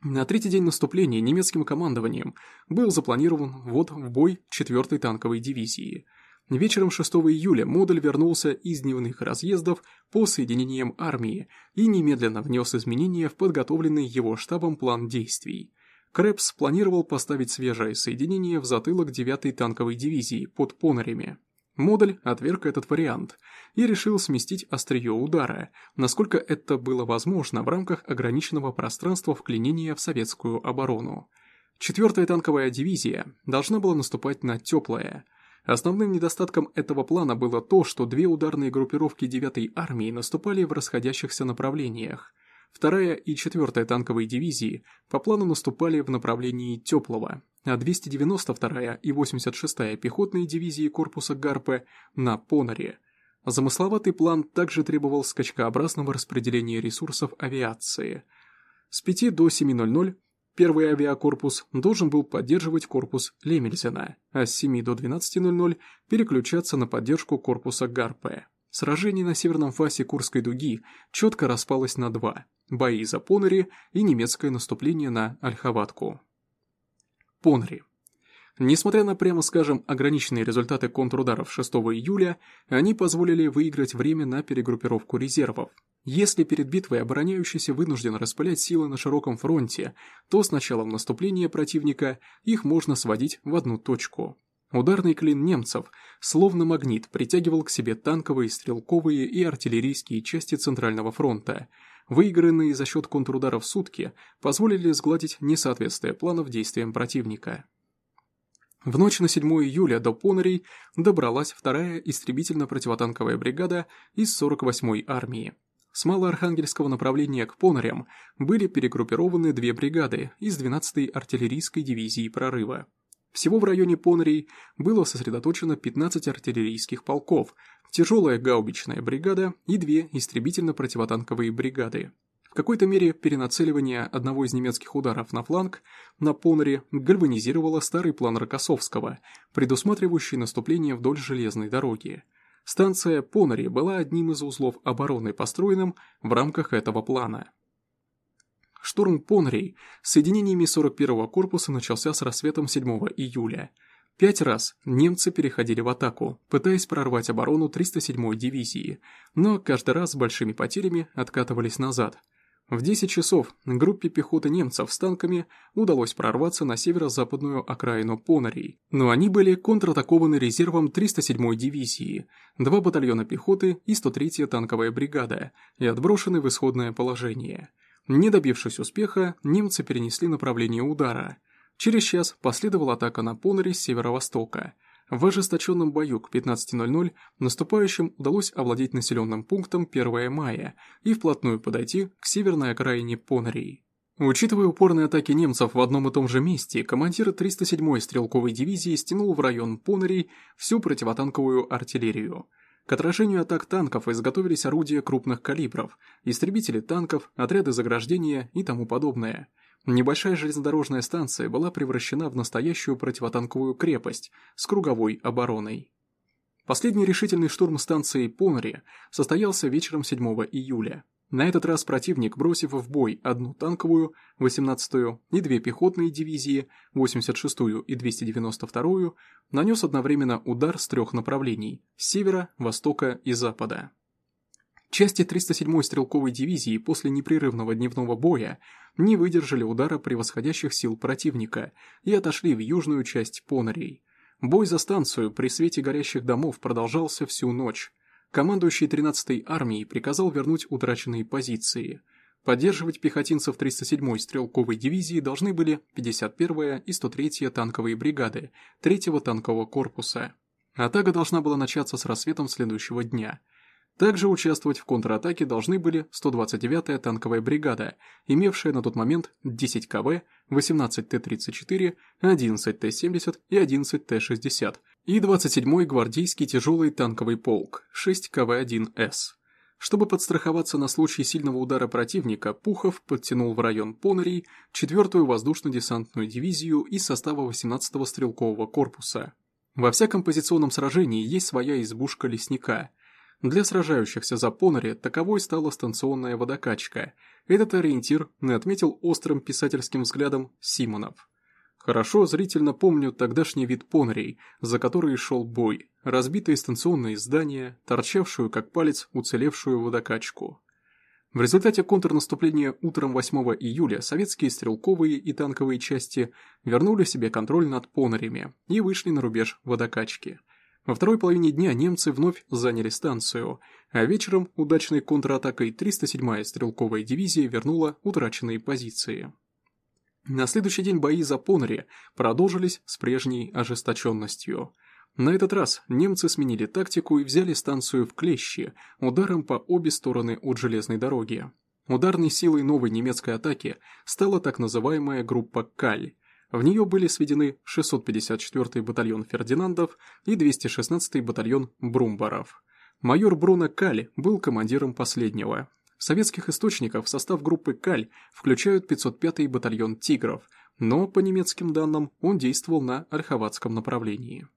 На третий день наступления немецким командованием был запланирован ввод в бой 4-й танковой дивизии. Вечером 6 июля модуль вернулся из дневных разъездов по соединениям армии и немедленно внес изменения в подготовленный его штабом план действий. Крэпс планировал поставить свежее соединение в затылок 9-й танковой дивизии под Понорями. Модуль отверг этот вариант и решил сместить острие удара, насколько это было возможно в рамках ограниченного пространства вклинения в советскую оборону. Четвертая танковая дивизия должна была наступать на теплое. Основным недостатком этого плана было то, что две ударные группировки 9-й армии наступали в расходящихся направлениях. Вторая и четвертая танковые дивизии по плану наступали в направлении Теплого, а 292-я и 86-я пехотные дивизии корпуса Гарпе на Поноре. Замысловатый план также требовал скачкообразного распределения ресурсов авиации. С 5 до 7.00 первый авиакорпус должен был поддерживать корпус Лемельзена, а с 7 до 12.00 переключаться на поддержку корпуса Гарпе. Сражение на северном фасе Курской дуги четко распалось на два – бои за Понери и немецкое наступление на Ольховатку. Понери. Несмотря на, прямо скажем, ограниченные результаты контрударов 6 июля, они позволили выиграть время на перегруппировку резервов. Если перед битвой обороняющийся вынужден распылять силы на широком фронте, то с началом наступления противника их можно сводить в одну точку. Ударный клин немцев, словно магнит, притягивал к себе танковые, стрелковые и артиллерийские части Центрального фронта. Выигранные за счет контрударов сутки позволили сгладить несоответствие планов действиям противника. В ночь на 7 июля до Понерей добралась вторая истребительно-противотанковая бригада из 48-й армии. С Малоархангельского направления к Понорям были перегруппированы две бригады из 12-й артиллерийской дивизии прорыва. Всего в районе Понрей было сосредоточено 15 артиллерийских полков, тяжелая гаубичная бригада и две истребительно-противотанковые бригады. В какой-то мере перенацеливание одного из немецких ударов на фланг на Понере гальванизировало старый план Рокоссовского, предусматривающий наступление вдоль железной дороги. Станция Понери была одним из узлов обороны, построенным в рамках этого плана. Штурм Понрей с соединениями 41-го корпуса начался с рассветом 7 июля. Пять раз немцы переходили в атаку, пытаясь прорвать оборону 307-й дивизии, но каждый раз с большими потерями откатывались назад. В 10 часов группе пехоты немцев с танками удалось прорваться на северо-западную окраину Понарей, но они были контратакованы резервом 307-й дивизии, два батальона пехоты и 103-я танковая бригада и отброшены в исходное положение – не добившись успеха, немцы перенесли направление удара. Через час последовала атака на Понере с северо-востока. В ожесточенном бою к 15.00 наступающим удалось овладеть населенным пунктом 1 мая и вплотную подойти к северной окраине Понерии. Учитывая упорные атаки немцев в одном и том же месте, командир 307-й стрелковой дивизии стянул в район Понерий всю противотанковую артиллерию – к отражению атак танков изготовились орудия крупных калибров, истребители танков, отряды заграждения и тому подобное. Небольшая железнодорожная станция была превращена в настоящую противотанковую крепость с круговой обороной. Последний решительный штурм станции Понори состоялся вечером 7 июля. На этот раз противник, бросив в бой одну танковую, 18-ю, и две пехотные дивизии, 86-ю и 292-ю, нанес одновременно удар с трех направлений – с севера, востока и запада. Части 307-й стрелковой дивизии после непрерывного дневного боя не выдержали удара превосходящих сил противника и отошли в южную часть Понорей. Бой за станцию при свете горящих домов продолжался всю ночь, командующий 13-й армией приказал вернуть утраченные позиции. Поддерживать пехотинцев 307-й стрелковой дивизии должны были 51-я и 103-я танковые бригады 3-го танкового корпуса. Атака должна была начаться с рассветом следующего дня – также участвовать в контратаке должны были 129-я танковая бригада, имевшая на тот момент 10 КВ, 18 Т-34, 11 Т-70 и 11 Т-60, и 27-й гвардейский тяжелый танковый полк, 6 КВ-1С. Чтобы подстраховаться на случай сильного удара противника, Пухов подтянул в район Понерий 4-ю воздушно-десантную дивизию из состава 18-го стрелкового корпуса. Во всяком позиционном сражении есть своя избушка лесника – для сражающихся за Понари таковой стала станционная водокачка. Этот ориентир не отметил острым писательским взглядом Симонов. Хорошо зрительно помню тогдашний вид Понарей, за который шел бой, разбитые станционные здания, торчавшую как палец уцелевшую водокачку. В результате контрнаступления утром 8 июля советские стрелковые и танковые части вернули себе контроль над Понарями и вышли на рубеж водокачки – во второй половине дня немцы вновь заняли станцию, а вечером удачной контратакой 307-я стрелковая дивизия вернула утраченные позиции. На следующий день бои за Понери продолжились с прежней ожесточенностью. На этот раз немцы сменили тактику и взяли станцию в клещи, ударом по обе стороны от железной дороги. Ударной силой новой немецкой атаки стала так называемая группа «Каль», в нее были сведены 654-й батальон Фердинандов и 216-й батальон Брумбаров. Майор Бруно Каль был командиром последнего. Советских источниках в состав группы «Каль» включают 505-й батальон «Тигров», но, по немецким данным, он действовал на Ольховатском направлении.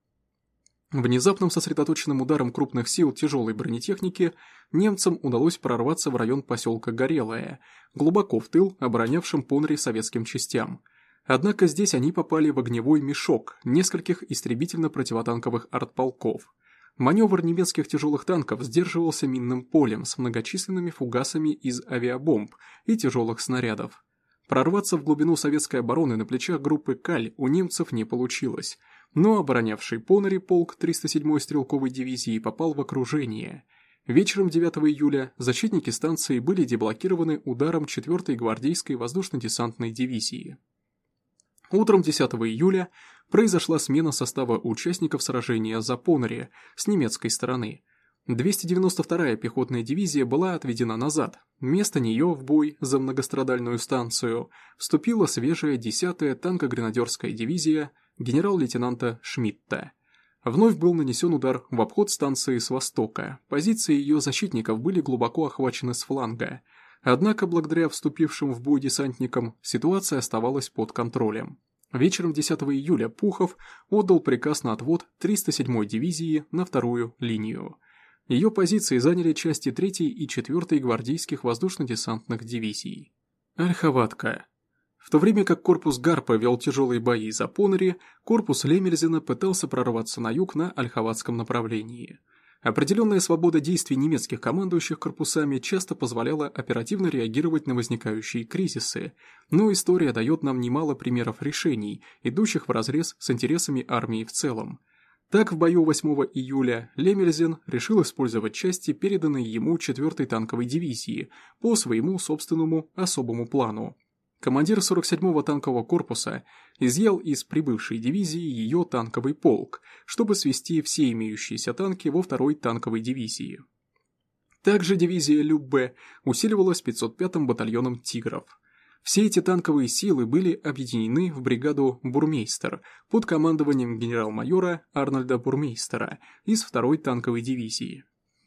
Внезапным сосредоточенным ударом крупных сил тяжелой бронетехники немцам удалось прорваться в район поселка Горелое, глубоко в тыл оборонявшим Понри советским частям. Однако здесь они попали в огневой мешок нескольких истребительно-противотанковых артполков. Маневр немецких тяжелых танков сдерживался минным полем с многочисленными фугасами из авиабомб и тяжелых снарядов. Прорваться в глубину советской обороны на плечах группы «Каль» у немцев не получилось, но оборонявший Понари полк 307-й стрелковой дивизии попал в окружение. Вечером 9 июля защитники станции были деблокированы ударом 4-й гвардейской воздушно-десантной дивизии. Утром 10 июля произошла смена состава участников сражения за Понари с немецкой стороны. 292-я пехотная дивизия была отведена назад. Вместо нее в бой за многострадальную станцию вступила свежая 10-я танкогренадерская дивизия генерал-лейтенанта Шмидта. Вновь был нанесен удар в обход станции с востока. Позиции ее защитников были глубоко охвачены с фланга. Однако, благодаря вступившим в бой десантникам, ситуация оставалась под контролем. Вечером 10 июля Пухов отдал приказ на отвод 307-й дивизии на вторую линию. Ее позиции заняли части 3-й и 4-й гвардейских воздушно-десантных дивизий. Ольховатка. В то время как корпус Гарпа вел тяжелые бои за Понери, корпус Лемельзена пытался прорваться на юг на Ольховатском направлении – Определенная свобода действий немецких командующих корпусами часто позволяла оперативно реагировать на возникающие кризисы, но история дает нам немало примеров решений, идущих вразрез с интересами армии в целом. Так, в бою 8 июля Лемельзен решил использовать части, переданные ему 4-й танковой дивизии, по своему собственному особому плану командир 47-го танкового корпуса изъял из прибывшей дивизии ее танковый полк, чтобы свести все имеющиеся танки во второй танковой дивизии. Также дивизия Любе усиливалась 505-м батальоном «Тигров». Все эти танковые силы были объединены в бригаду «Бурмейстер» под командованием генерал-майора Арнольда Бурмейстера из 2-й танковой дивизии.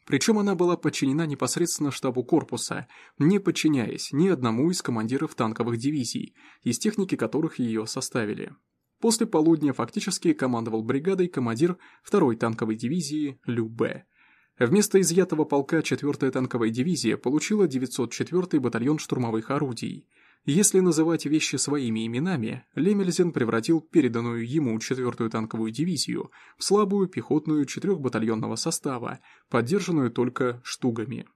Причем она была подчинена непосредственно штабу корпуса, не подчиняясь ни одному из командиров танковых дивизий, из техники которых ее составили. После полудня фактически командовал бригадой командир 2-й танковой дивизии Любе. Вместо изъятого полка 4-я танковая дивизия получила 904-й батальон штурмовых орудий – если называть вещи своими именами, Лемельзен превратил переданную ему 4-ю танковую дивизию в слабую пехотную четырехбатальонного состава, поддержанную только штугами.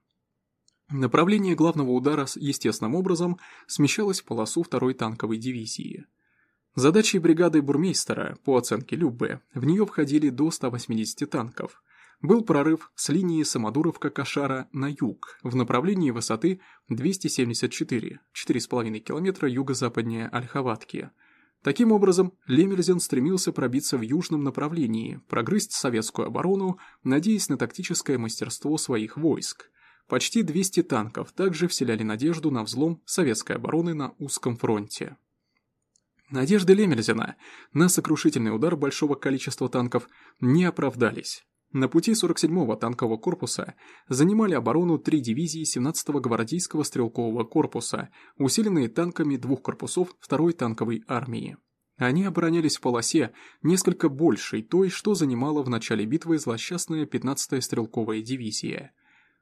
Направление главного удара естественным образом смещалось в полосу 2-й танковой дивизии. Задачей бригады бурмейстера, по оценке Любе, в нее входили до 180 танков – был прорыв с линии Самодуровка-Кашара на юг в направлении высоты 274, 4,5 км юго-западнее Ольховатки. Таким образом, Лемельзен стремился пробиться в южном направлении, прогрызть советскую оборону, надеясь на тактическое мастерство своих войск. Почти 200 танков также вселяли надежду на взлом советской обороны на узком фронте. Надежды Лемельзена на сокрушительный удар большого количества танков не оправдались. На пути 47-го танкового корпуса занимали оборону три дивизии 17-го гвардейского стрелкового корпуса, усиленные танками двух корпусов 2-й танковой армии. Они оборонялись в полосе, несколько большей той, что занимала в начале битвы злосчастная 15-я стрелковая дивизия.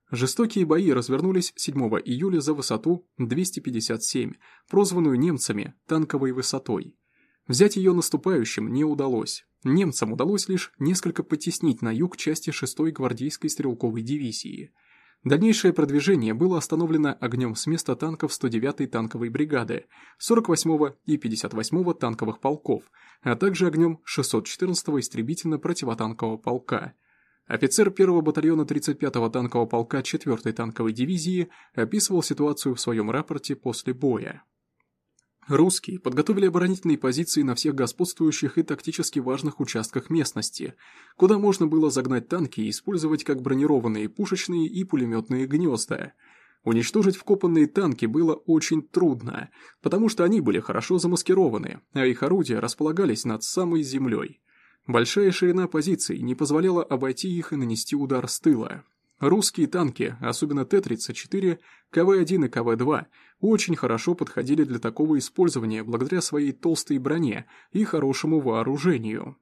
Жестокие бои развернулись 7 июля за высоту 257, прозванную немцами танковой высотой. Взять ее наступающим не удалось. Немцам удалось лишь несколько потеснить на юг части 6-й гвардейской стрелковой дивизии. Дальнейшее продвижение было остановлено огнем с места танков 109-й танковой бригады, 48-го и 58-го танковых полков, а также огнем 614-го истребительно-противотанкового полка. Офицер 1-го батальона 35-го танкового полка 4-й танковой дивизии описывал ситуацию в своем рапорте после боя. Русские подготовили оборонительные позиции на всех господствующих и тактически важных участках местности, куда можно было загнать танки и использовать как бронированные пушечные и пулеметные гнезда. Уничтожить вкопанные танки было очень трудно, потому что они были хорошо замаскированы, а их орудия располагались над самой землей. Большая ширина позиций не позволяла обойти их и нанести удар с тыла. Русские танки, особенно Т-34, КВ-1 и КВ-2, очень хорошо подходили для такого использования благодаря своей толстой броне и хорошему вооружению.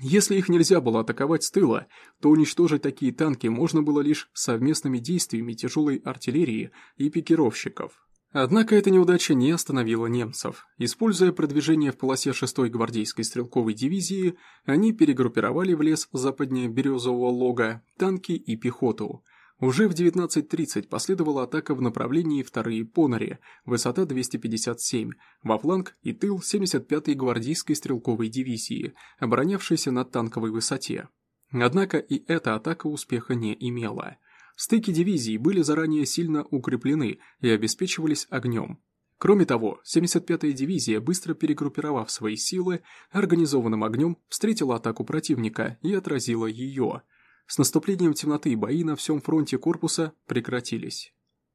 Если их нельзя было атаковать с тыла, то уничтожить такие танки можно было лишь совместными действиями тяжелой артиллерии и пикировщиков. Однако эта неудача не остановила немцев. Используя продвижение в полосе 6-й гвардейской стрелковой дивизии, они перегруппировали в лес западнее Березового лога танки и пехоту. Уже в 19.30 последовала атака в направлении вторые Понари, высота 257, во фланг и тыл 75-й гвардейской стрелковой дивизии, оборонявшейся на танковой высоте. Однако и эта атака успеха не имела. Стыки дивизий были заранее сильно укреплены и обеспечивались огнем. Кроме того, 75-я дивизия, быстро перегруппировав свои силы, организованным огнем встретила атаку противника и отразила ее. С наступлением темноты бои на всем фронте корпуса прекратились.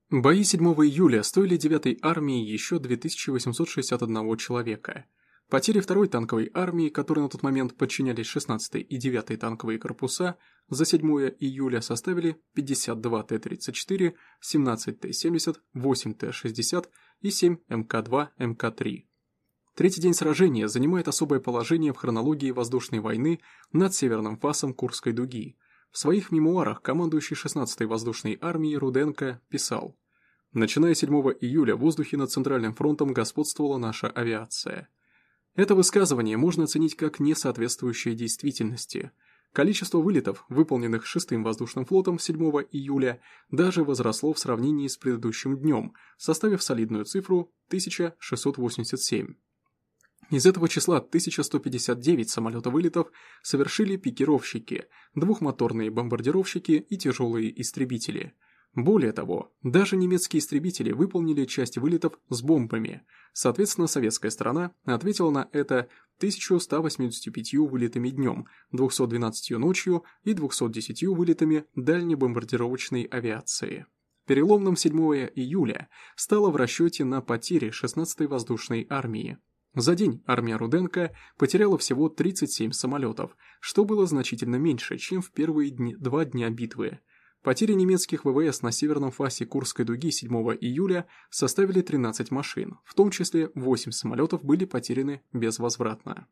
Бои 7 июля стоили 9-й армии еще 2861 человека – Потери второй танковой армии, которой на тот момент подчинялись 16-й и 9-й танковые корпуса, за 7 июля составили 52 Т-34, 17 Т-70, 8 Т-60 и 7 МК-2, МК-3. Третий день сражения занимает особое положение в хронологии воздушной войны над северным фасом Курской дуги. В своих мемуарах командующий 16-й воздушной армией Руденко писал «Начиная 7 июля в воздухе над Центральным фронтом господствовала наша авиация – это высказывание можно оценить как несоответствующее действительности. Количество вылетов, выполненных 6-м воздушным флотом 7 июля, даже возросло в сравнении с предыдущим днем, составив солидную цифру 1687. Из этого числа 1159 самолета-вылетов совершили пикировщики, двухмоторные бомбардировщики и тяжелые истребители – более того, даже немецкие истребители выполнили часть вылетов с бомбами. Соответственно, советская сторона ответила на это 1185 вылетами днем, 212 ночью и 210 вылетами дальнебомбардировочной авиации. Переломным 7 июля стало в расчете на потери 16-й воздушной армии. За день армия Руденко потеряла всего 37 самолетов, что было значительно меньше, чем в первые дни, два дня битвы – Потери немецких ВВС на северном фасе Курской дуги 7 июля составили 13 машин, в том числе 8 самолетов были потеряны безвозвратно.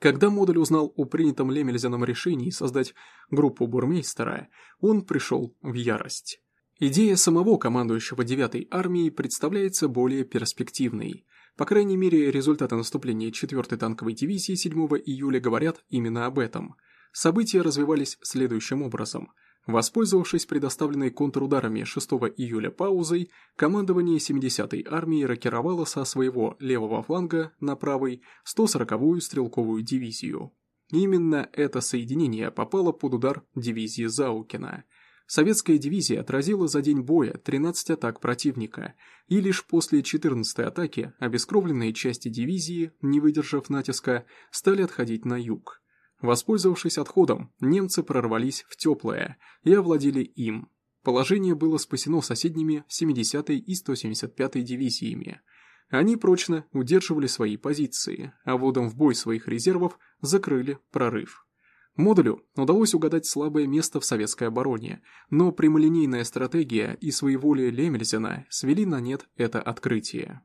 Когда Модуль узнал о принятом Лемельзеном решении создать группу бурмейстера, он пришел в ярость. Идея самого командующего 9-й армией представляется более перспективной. По крайней мере, результаты наступления 4-й танковой дивизии 7 июля говорят именно об этом. События развивались следующим образом – Воспользовавшись предоставленной контрударами 6 июля паузой, командование 70-й армии рокировало со своего левого фланга на правый 140-ю стрелковую дивизию. Именно это соединение попало под удар дивизии Заукина. Советская дивизия отразила за день боя 13 атак противника, и лишь после 14-й атаки обескровленные части дивизии, не выдержав натиска, стали отходить на юг. Воспользовавшись отходом, немцы прорвались в теплое и овладели им. Положение было спасено соседними 70-й и 175-й дивизиями. Они прочно удерживали свои позиции, а вводом в бой своих резервов закрыли прорыв. Модулю удалось угадать слабое место в советской обороне, но прямолинейная стратегия и своеволие Лемельзена свели на нет это открытие.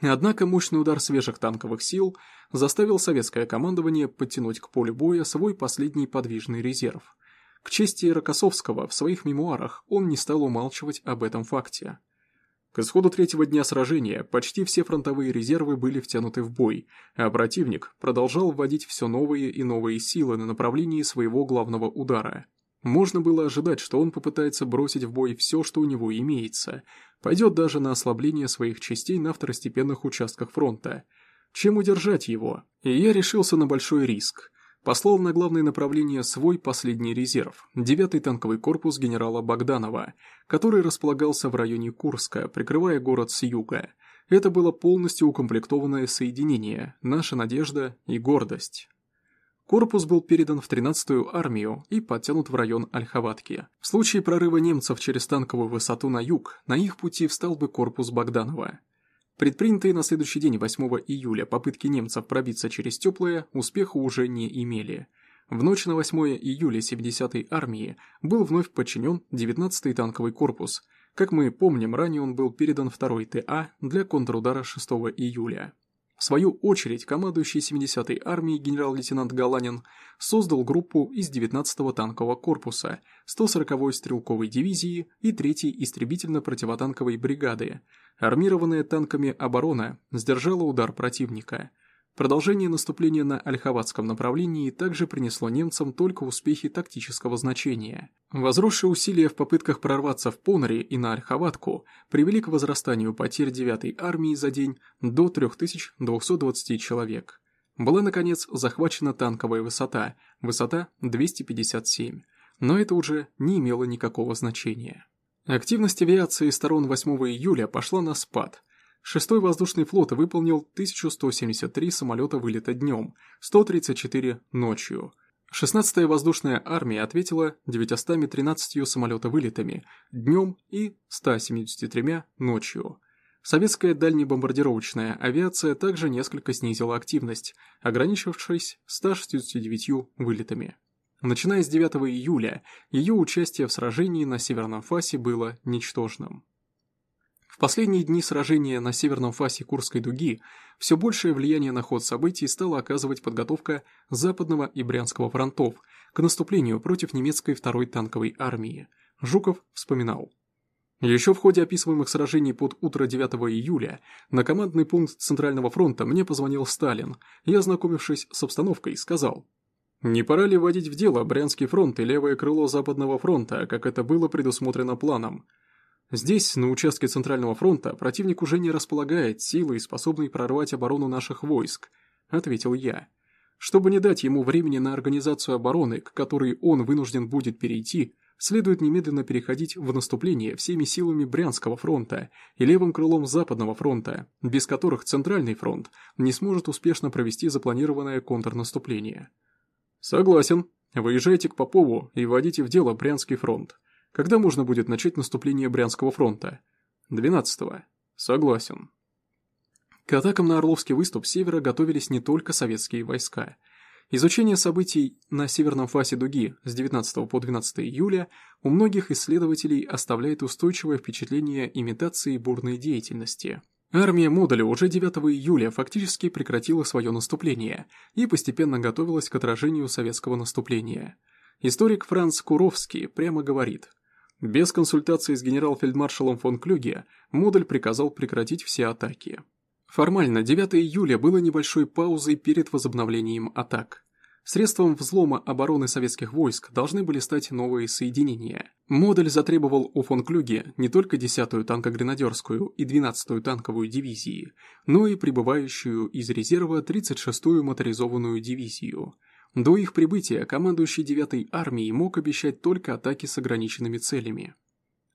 Однако мощный удар свежих танковых сил заставил советское командование подтянуть к полю боя свой последний подвижный резерв. К чести Рокоссовского в своих мемуарах он не стал умалчивать об этом факте. К исходу третьего дня сражения почти все фронтовые резервы были втянуты в бой, а противник продолжал вводить все новые и новые силы на направлении своего главного удара. Можно было ожидать, что он попытается бросить в бой все, что у него имеется, пойдет даже на ослабление своих частей на второстепенных участках фронта. Чем удержать его? И я решился на большой риск. Послал на главное направление свой последний резерв, 9-й танковый корпус генерала Богданова, который располагался в районе Курска, прикрывая город с юга. Это было полностью укомплектованное соединение, наша надежда и гордость. Корпус был передан в 13-ю армию и подтянут в район Ольховатки. В случае прорыва немцев через танковую высоту на юг, на их пути встал бы корпус Богданова. Предпринятые на следующий день 8 июля попытки немцев пробиться через теплое успеха уже не имели. В ночь на 8 июля 70-й армии был вновь подчинен 19-й танковый корпус. Как мы помним, ранее он был передан 2-й ТА для контрудара 6 июля. В свою очередь, командующий 70-й армией генерал-лейтенант Галанин создал группу из 19-го танкового корпуса, 140-й стрелковой дивизии и 3-й истребительно-противотанковой бригады. Армированная танками оборона сдержала удар противника – Продолжение наступления на Ольховатском направлении также принесло немцам только успехи тактического значения. Возросшие усилия в попытках прорваться в Понаре и на Ольховатку привели к возрастанию потерь 9-й армии за день до 3220 человек. Была, наконец, захвачена танковая высота, высота 257, но это уже не имело никакого значения. Активность авиации сторон 8 июля пошла на спад – Шестой воздушный флот выполнил 1173 самолета вылета днем, 134 ночью. 16-я воздушная армия ответила 913 самолета вылетами днем и 173 ночью. Советская дальнебомбардировочная авиация также несколько снизила активность, ограничившись 169 вылетами. Начиная с 9 июля, ее участие в сражении на Северном Фасе было ничтожным. В последние дни сражения на северном фасе Курской дуги все большее влияние на ход событий стала оказывать подготовка Западного и Брянского фронтов к наступлению против немецкой второй танковой армии. Жуков вспоминал. Еще в ходе описываемых сражений под утро 9 июля на командный пункт Центрального фронта мне позвонил Сталин и, ознакомившись с обстановкой, сказал «Не пора ли вводить в дело Брянский фронт и левое крыло Западного фронта, как это было предусмотрено планом?» Здесь, на участке Центрального фронта, противник уже не располагает силой, способной прорвать оборону наших войск, ответил я. Чтобы не дать ему времени на организацию обороны, к которой он вынужден будет перейти, следует немедленно переходить в наступление всеми силами Брянского фронта и левым крылом Западного фронта, без которых Центральный фронт не сможет успешно провести запланированное контрнаступление. Согласен. Выезжайте к Попову и вводите в дело Брянский фронт. Когда можно будет начать наступление Брянского фронта? 12-го. Согласен. К атакам на Орловский выступ севера готовились не только советские войска. Изучение событий на северном фасе дуги с 19 по 12 июля у многих исследователей оставляет устойчивое впечатление имитации бурной деятельности. Армия Модуля уже 9 июля фактически прекратила свое наступление и постепенно готовилась к отражению советского наступления. Историк Франц Куровский прямо говорит – без консультации с генерал-фельдмаршалом фон Клюге Модуль приказал прекратить все атаки. Формально 9 июля было небольшой паузой перед возобновлением атак. Средством взлома обороны советских войск должны были стать новые соединения. Модуль затребовал у фон Клюге не только 10-ю танкогренадерскую и 12-ю танковую дивизии, но и прибывающую из резерва 36-ю моторизованную дивизию – до их прибытия командующий 9-й армией мог обещать только атаки с ограниченными целями.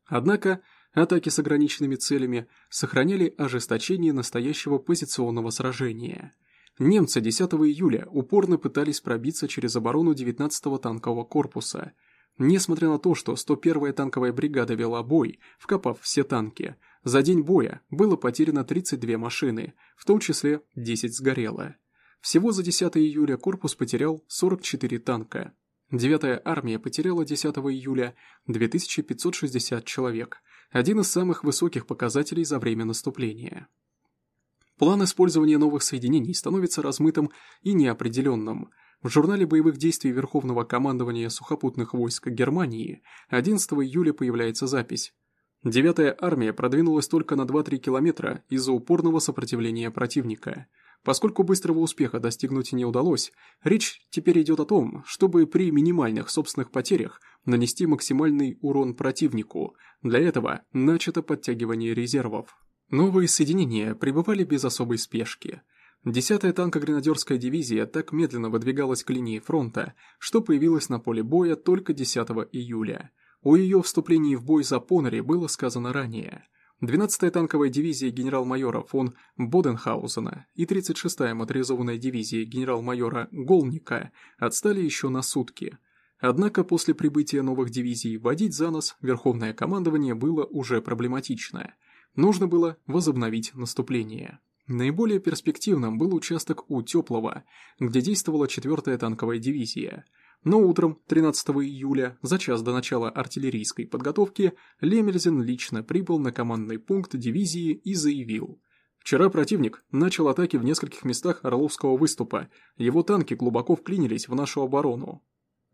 Однако атаки с ограниченными целями сохраняли ожесточение настоящего позиционного сражения. Немцы 10 июля упорно пытались пробиться через оборону 19-го танкового корпуса. Несмотря на то, что 101-я танковая бригада вела бой, вкопав все танки, за день боя было потеряно 32 машины, в том числе 10 сгорело. Всего за 10 июля корпус потерял 44 танка. 9-я армия потеряла 10 июля 2560 человек, один из самых высоких показателей за время наступления. План использования новых соединений становится размытым и неопределенным. В журнале боевых действий Верховного командования сухопутных войск Германии 11 июля появляется запись. Девятая армия продвинулась только на 2-3 километра из-за упорного сопротивления противника – Поскольку быстрого успеха достигнуть не удалось, речь теперь идет о том, чтобы при минимальных собственных потерях нанести максимальный урон противнику. Для этого начато подтягивание резервов. Новые соединения прибывали без особой спешки. 10-я танкогренадерская дивизия так медленно выдвигалась к линии фронта, что появилась на поле боя только 10 июля. О ее вступлении в бой за Понари было сказано ранее – 12-я танковая дивизия генерал-майора фон Боденхаузена и 36-я моторизованная дивизия генерал-майора Голника отстали еще на сутки. Однако после прибытия новых дивизий водить за нос Верховное командование было уже проблематично. Нужно было возобновить наступление. Наиболее перспективным был участок у Теплого, где действовала 4-я танковая дивизия – но утром 13 июля, за час до начала артиллерийской подготовки, Лемельзен лично прибыл на командный пункт дивизии и заявил «Вчера противник начал атаки в нескольких местах Орловского выступа, его танки глубоко вклинились в нашу оборону.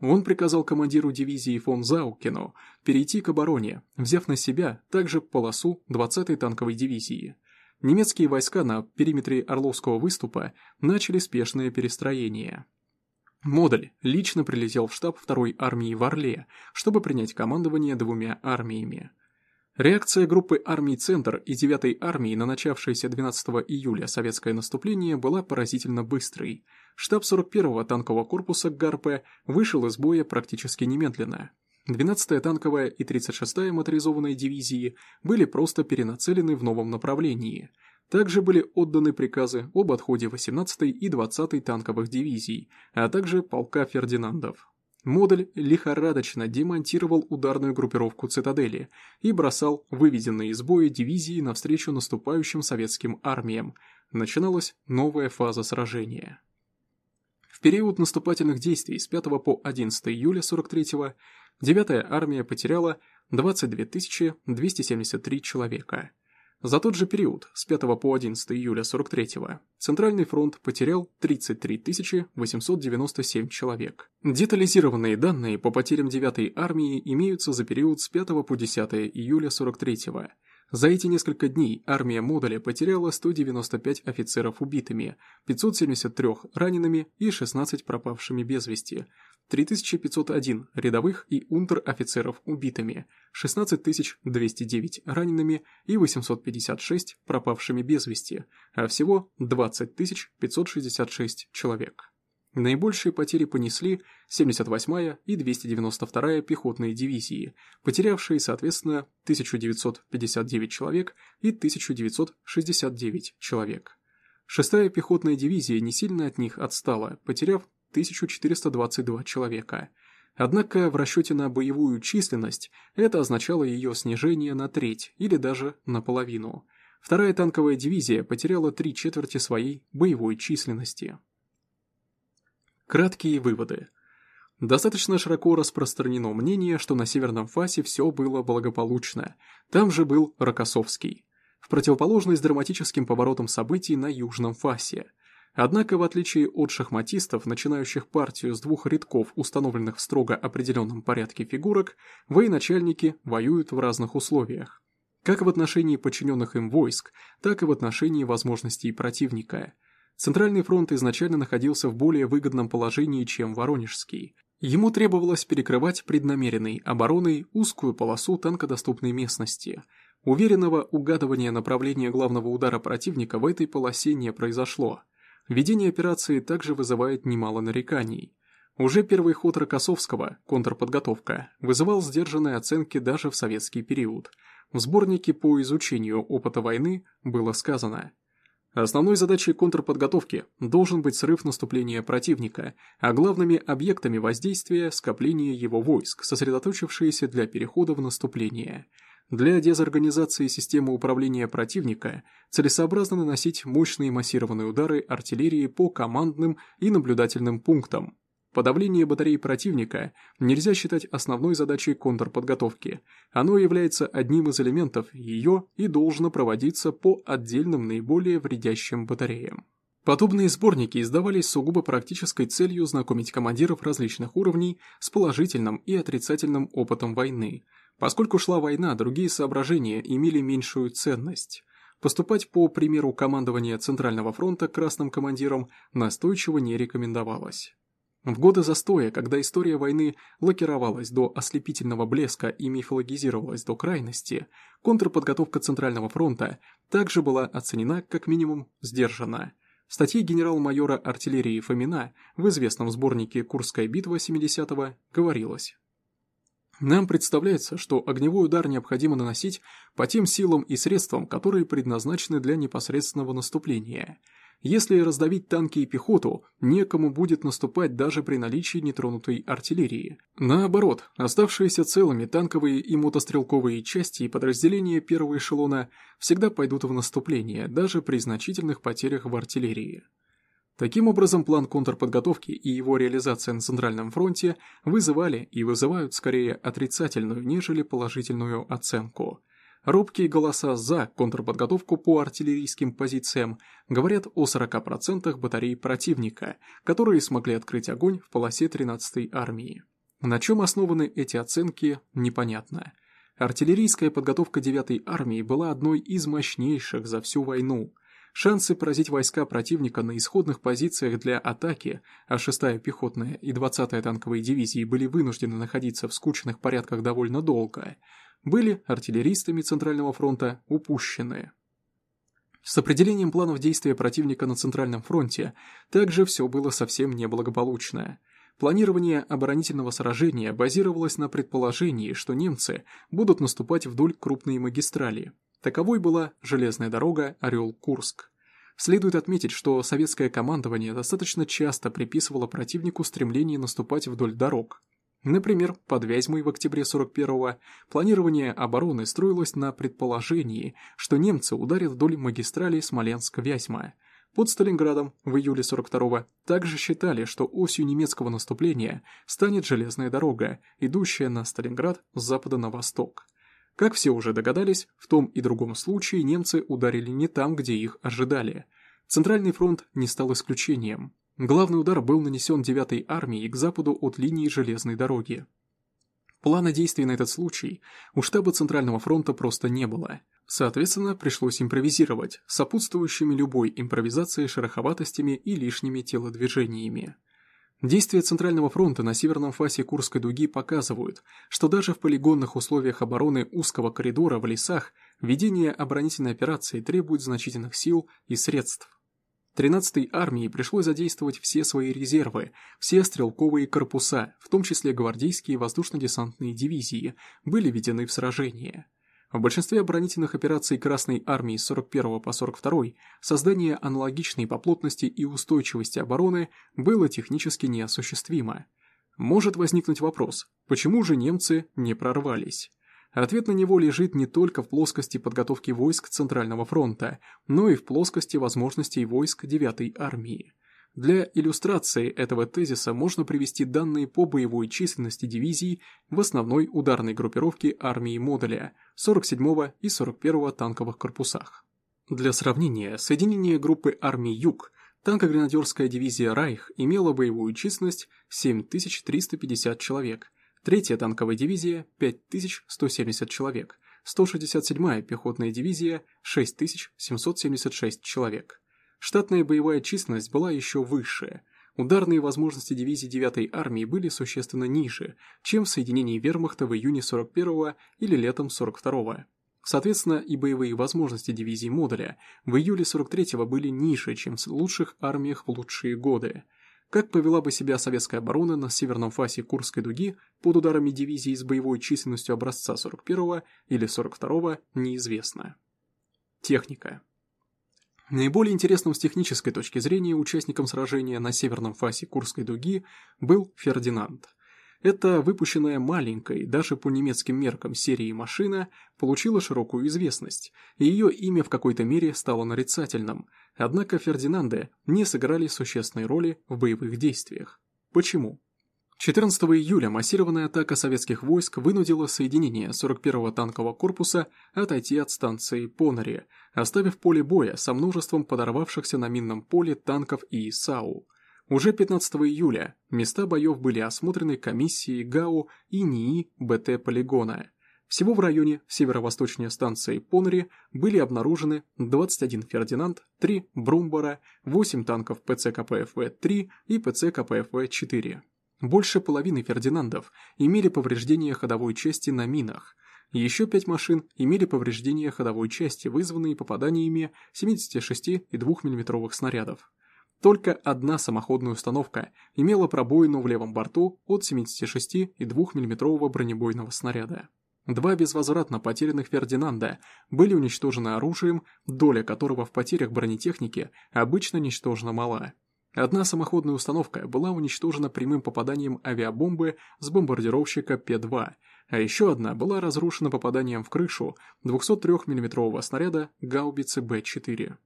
Он приказал командиру дивизии фон Заукину перейти к обороне, взяв на себя также полосу 20-й танковой дивизии. Немецкие войска на периметре Орловского выступа начали спешное перестроение. Модуль лично прилетел в штаб 2-й армии в Орле, чтобы принять командование двумя армиями. Реакция группы армий «Центр» и 9-й армии на начавшееся 12 июля советское наступление была поразительно быстрой. Штаб 41-го танкового корпуса ГАРП вышел из боя практически немедленно. 12-я танковая и 36-я моторизованные дивизии были просто перенацелены в новом направлении. Также были отданы приказы об отходе 18-й и 20-й танковых дивизий, а также полка Фердинандов. Модуль лихорадочно демонтировал ударную группировку цитадели и бросал выведенные из боя дивизии навстречу наступающим советским армиям. Начиналась новая фаза сражения. В период наступательных действий с 5 по 11 июля 43-го 9-я армия потеряла 22 273 человека – за тот же период, с 5 по 11 июля 43-го, Центральный фронт потерял 33 897 человек. Детализированные данные по потерям 9-й армии имеются за период с 5 по 10 июля 43-го. За эти несколько дней армия Модуля потеряла 195 офицеров убитыми, 573 ранеными и 16 пропавшими без вести, 3501 рядовых и унтер-офицеров убитыми, 16209 ранеными и 856 пропавшими без вести, а всего 20566 человек. Наибольшие потери понесли 78-я и 292-я пехотные дивизии, потерявшие, соответственно, 1959 человек и 1969 человек. Шестая пехотная дивизия не сильно от них отстала, потеряв 1422 человека. Однако в расчете на боевую численность это означало ее снижение на треть или даже наполовину. Вторая танковая дивизия потеряла три четверти своей боевой численности. Краткие выводы. Достаточно широко распространено мнение, что на Северном Фасе все было благополучно. Там же был Рокоссовский. В противоположность драматическим поворотам событий на Южном Фасе – Однако, в отличие от шахматистов, начинающих партию с двух рядков, установленных в строго определенном порядке фигурок, военачальники воюют в разных условиях. Как в отношении подчиненных им войск, так и в отношении возможностей противника. Центральный фронт изначально находился в более выгодном положении, чем Воронежский. Ему требовалось перекрывать преднамеренной обороной узкую полосу танкодоступной местности. Уверенного угадывания направления главного удара противника в этой полосе не произошло – Ведение операции также вызывает немало нареканий. Уже первый ход Рокоссовского, контрподготовка, вызывал сдержанные оценки даже в советский период. В сборнике по изучению опыта войны было сказано Основной задачей контрподготовки должен быть срыв наступления противника, а главными объектами воздействия – скопление его войск, сосредоточившиеся для перехода в наступление – для дезорганизации системы управления противника целесообразно наносить мощные массированные удары артиллерии по командным и наблюдательным пунктам. Подавление батарей противника нельзя считать основной задачей контрподготовки. Оно является одним из элементов ее и должно проводиться по отдельным наиболее вредящим батареям. Подобные сборники издавались сугубо практической целью знакомить командиров различных уровней с положительным и отрицательным опытом войны, Поскольку шла война, другие соображения имели меньшую ценность. Поступать по примеру командования Центрального фронта красным командирам настойчиво не рекомендовалось. В годы застоя, когда история войны лакировалась до ослепительного блеска и мифологизировалась до крайности, контрподготовка Центрального фронта также была оценена как минимум сдержанно. В статье генерал-майора артиллерии Фомина в известном сборнике «Курская битва 70-го» говорилось нам представляется, что огневой удар необходимо наносить по тем силам и средствам, которые предназначены для непосредственного наступления. Если раздавить танки и пехоту, некому будет наступать даже при наличии нетронутой артиллерии. Наоборот, оставшиеся целыми танковые и мотострелковые части и подразделения первого эшелона всегда пойдут в наступление, даже при значительных потерях в артиллерии. Таким образом, план контрподготовки и его реализация на Центральном фронте вызывали и вызывают скорее отрицательную, нежели положительную оценку. Робкие голоса за контрподготовку по артиллерийским позициям говорят о 40% батарей противника, которые смогли открыть огонь в полосе 13-й армии. На чем основаны эти оценки, непонятно. Артиллерийская подготовка 9-й армии была одной из мощнейших за всю войну – Шансы поразить войска противника на исходных позициях для атаки, а 6-я пехотная и 20-я танковые дивизии были вынуждены находиться в скучных порядках довольно долго, были артиллеристами Центрального фронта упущены. С определением планов действия противника на Центральном фронте также все было совсем неблагополучно. Планирование оборонительного сражения базировалось на предположении, что немцы будут наступать вдоль крупной магистрали, Таковой была железная дорога Орел-Курск. Следует отметить, что советское командование достаточно часто приписывало противнику стремление наступать вдоль дорог. Например, под Вязьмой в октябре 41-го планирование обороны строилось на предположении, что немцы ударят вдоль магистрали Смоленск-Вязьма. Под Сталинградом в июле 42-го также считали, что осью немецкого наступления станет железная дорога, идущая на Сталинград с запада на восток. Как все уже догадались, в том и другом случае немцы ударили не там, где их ожидали. Центральный фронт не стал исключением. Главный удар был нанесен 9-й армией к западу от линии железной дороги. Плана действий на этот случай у штаба Центрального фронта просто не было. Соответственно, пришлось импровизировать, сопутствующими любой импровизацией шероховатостями и лишними телодвижениями. Действия Центрального фронта на северном фасе Курской дуги показывают, что даже в полигонных условиях обороны узкого коридора в лесах ведение оборонительной операции требует значительных сил и средств. 13-й армии пришлось задействовать все свои резервы, все стрелковые корпуса, в том числе гвардейские воздушно-десантные дивизии, были введены в сражение. В большинстве оборонительных операций Красной Армии с 41 по 42 создание аналогичной по плотности и устойчивости обороны было технически неосуществимо. Может возникнуть вопрос, почему же немцы не прорвались? Ответ на него лежит не только в плоскости подготовки войск Центрального фронта, но и в плоскости возможностей войск 9-й армии. Для иллюстрации этого тезиса можно привести данные по боевой численности дивизий в основной ударной группировке армии модуля 47-го и 41-го танковых корпусах. Для сравнения, соединение группы армий Юг, танкогренадерская дивизия «Райх» имела боевую численность 7350 человек, 3-я танковая дивизия – 5170 человек, 167-я пехотная дивизия – 6776 человек. Штатная боевая численность была еще выше. Ударные возможности дивизии 9-й армии были существенно ниже, чем в соединении вермахта в июне 41-го или летом 42-го. Соответственно, и боевые возможности дивизии модуля в июле 43-го были ниже, чем в лучших армиях в лучшие годы. Как повела бы себя советская оборона на северном фасе Курской дуги под ударами дивизии с боевой численностью образца 41-го или 42-го, неизвестно. Техника. Наиболее интересным с технической точки зрения участником сражения на северном фасе Курской дуги был Фердинанд. Эта выпущенная маленькой, даже по немецким меркам, серии машина получила широкую известность, и ее имя в какой-то мере стало нарицательным, однако Фердинанды не сыграли существенной роли в боевых действиях. Почему? 14 июля массированная атака советских войск вынудила соединение 41-го танкового корпуса отойти от станции Понари, оставив поле боя со множеством подорвавшихся на минном поле танков и САУ. Уже 15 июля места боев были осмотрены комиссией ГАУ и НИИ БТ полигона. Всего в районе северо-восточнее станции Понари были обнаружены 21 Фердинанд, 3 Брумбара, 8 танков ПЦ КПФВ-3 и ПЦ КПФВ-4. Больше половины Фердинандов имели повреждения ходовой части на минах. Еще пять машин имели повреждения ходовой части, вызванные попаданиями 76 и 2 мм снарядов. Только одна самоходная установка имела пробоину в левом борту от 76 и 2 мм бронебойного снаряда. Два безвозвратно потерянных Фердинанда были уничтожены оружием, доля которого в потерях бронетехники обычно ничтожно мала. Одна самоходная установка была уничтожена прямым попаданием авиабомбы с бомбардировщика П-2, а еще одна была разрушена попаданием в крышу 203 мм снаряда гаубицы Б-4.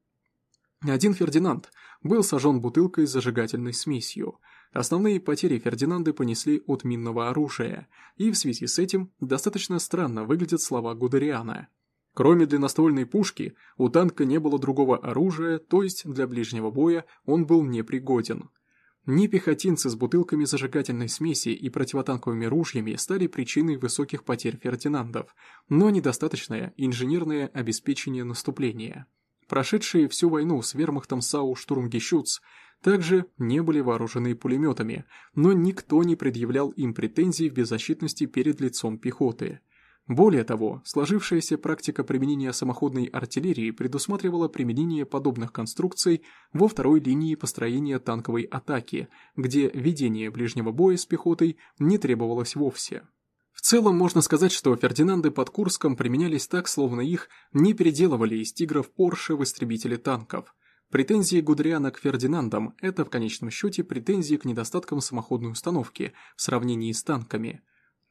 Один Фердинанд был сожжен бутылкой с зажигательной смесью. Основные потери Фердинанды понесли от минного оружия, и в связи с этим достаточно странно выглядят слова Гудериана. Кроме длинноствольной пушки, у танка не было другого оружия, то есть для ближнего боя он был непригоден. Не пехотинцы с бутылками зажигательной смеси и противотанковыми ружьями стали причиной высоких потерь Фердинандов, но недостаточное инженерное обеспечение наступления. Прошедшие всю войну с вермахтом САУ «Штурмгещуц» также не были вооружены пулеметами, но никто не предъявлял им претензий в беззащитности перед лицом пехоты. Более того, сложившаяся практика применения самоходной артиллерии предусматривала применение подобных конструкций во второй линии построения танковой атаки, где ведение ближнего боя с пехотой не требовалось вовсе. В целом можно сказать, что Фердинанды под Курском применялись так, словно их не переделывали из тигров Порше в истребители танков. Претензии Гудриана к Фердинандам – это в конечном счете претензии к недостаткам самоходной установки в сравнении с танками.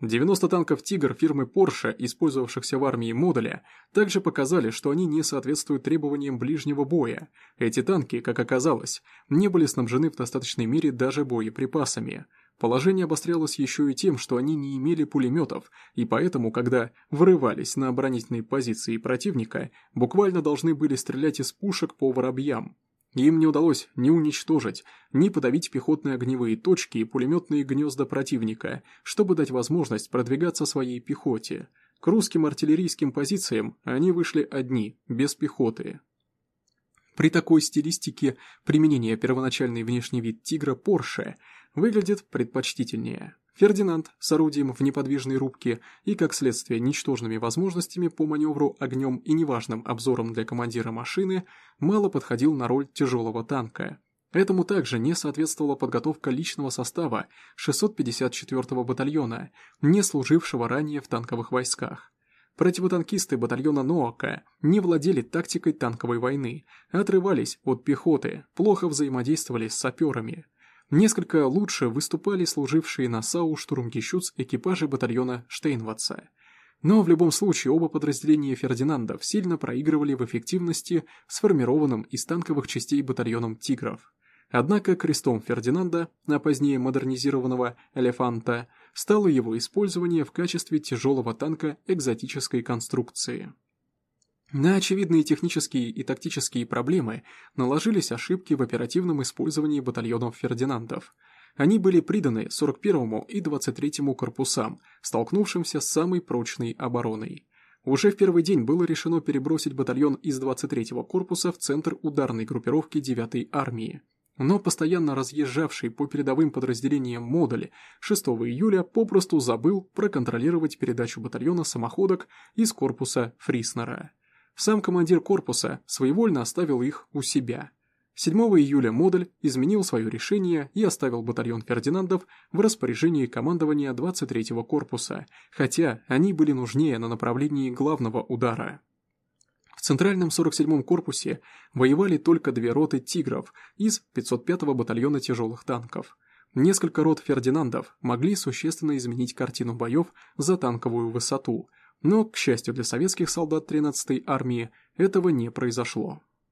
90 танков «Тигр» фирмы Porsche, использовавшихся в армии модуля, также показали, что они не соответствуют требованиям ближнего боя. Эти танки, как оказалось, не были снабжены в достаточной мере даже боеприпасами – Положение обострялось еще и тем, что они не имели пулеметов, и поэтому, когда врывались на оборонительные позиции противника, буквально должны были стрелять из пушек по воробьям. Им не удалось ни уничтожить, ни подавить пехотные огневые точки и пулеметные гнезда противника, чтобы дать возможность продвигаться своей пехоте. К русским артиллерийским позициям они вышли одни, без пехоты. При такой стилистике применения первоначальный внешний вид «Тигра» Порше – выглядит предпочтительнее. Фердинанд с орудием в неподвижной рубке и, как следствие, ничтожными возможностями по маневру огнем и неважным обзором для командира машины, мало подходил на роль тяжелого танка. Этому также не соответствовала подготовка личного состава 654-го батальона, не служившего ранее в танковых войсках. Противотанкисты батальона Ноака не владели тактикой танковой войны, отрывались от пехоты, плохо взаимодействовали с саперами – Несколько лучше выступали служившие на САУ штурмгищуц экипажи батальона Штейнватса. Но в любом случае оба подразделения Фердинандов сильно проигрывали в эффективности сформированным из танковых частей батальоном «Тигров». Однако крестом Фердинанда, а позднее модернизированного «Элефанта», стало его использование в качестве тяжелого танка экзотической конструкции. На очевидные технические и тактические проблемы наложились ошибки в оперативном использовании батальонов Фердинандов. Они были приданы 41-му и 23-му корпусам, столкнувшимся с самой прочной обороной. Уже в первый день было решено перебросить батальон из 23-го корпуса в центр ударной группировки 9-й армии. Но постоянно разъезжавший по передовым подразделениям модуль 6 июля попросту забыл проконтролировать передачу батальона самоходок из корпуса Фриснера. Сам командир корпуса своевольно оставил их у себя. 7 июля Модуль изменил свое решение и оставил батальон Фердинандов в распоряжении командования 23-го корпуса, хотя они были нужнее на направлении главного удара. В центральном 47-м корпусе воевали только две роты «Тигров» из 505-го батальона тяжелых танков. Несколько рот Фердинандов могли существенно изменить картину боев за танковую высоту – но, к счастью для советских солдат 13-й армии, этого не произошло.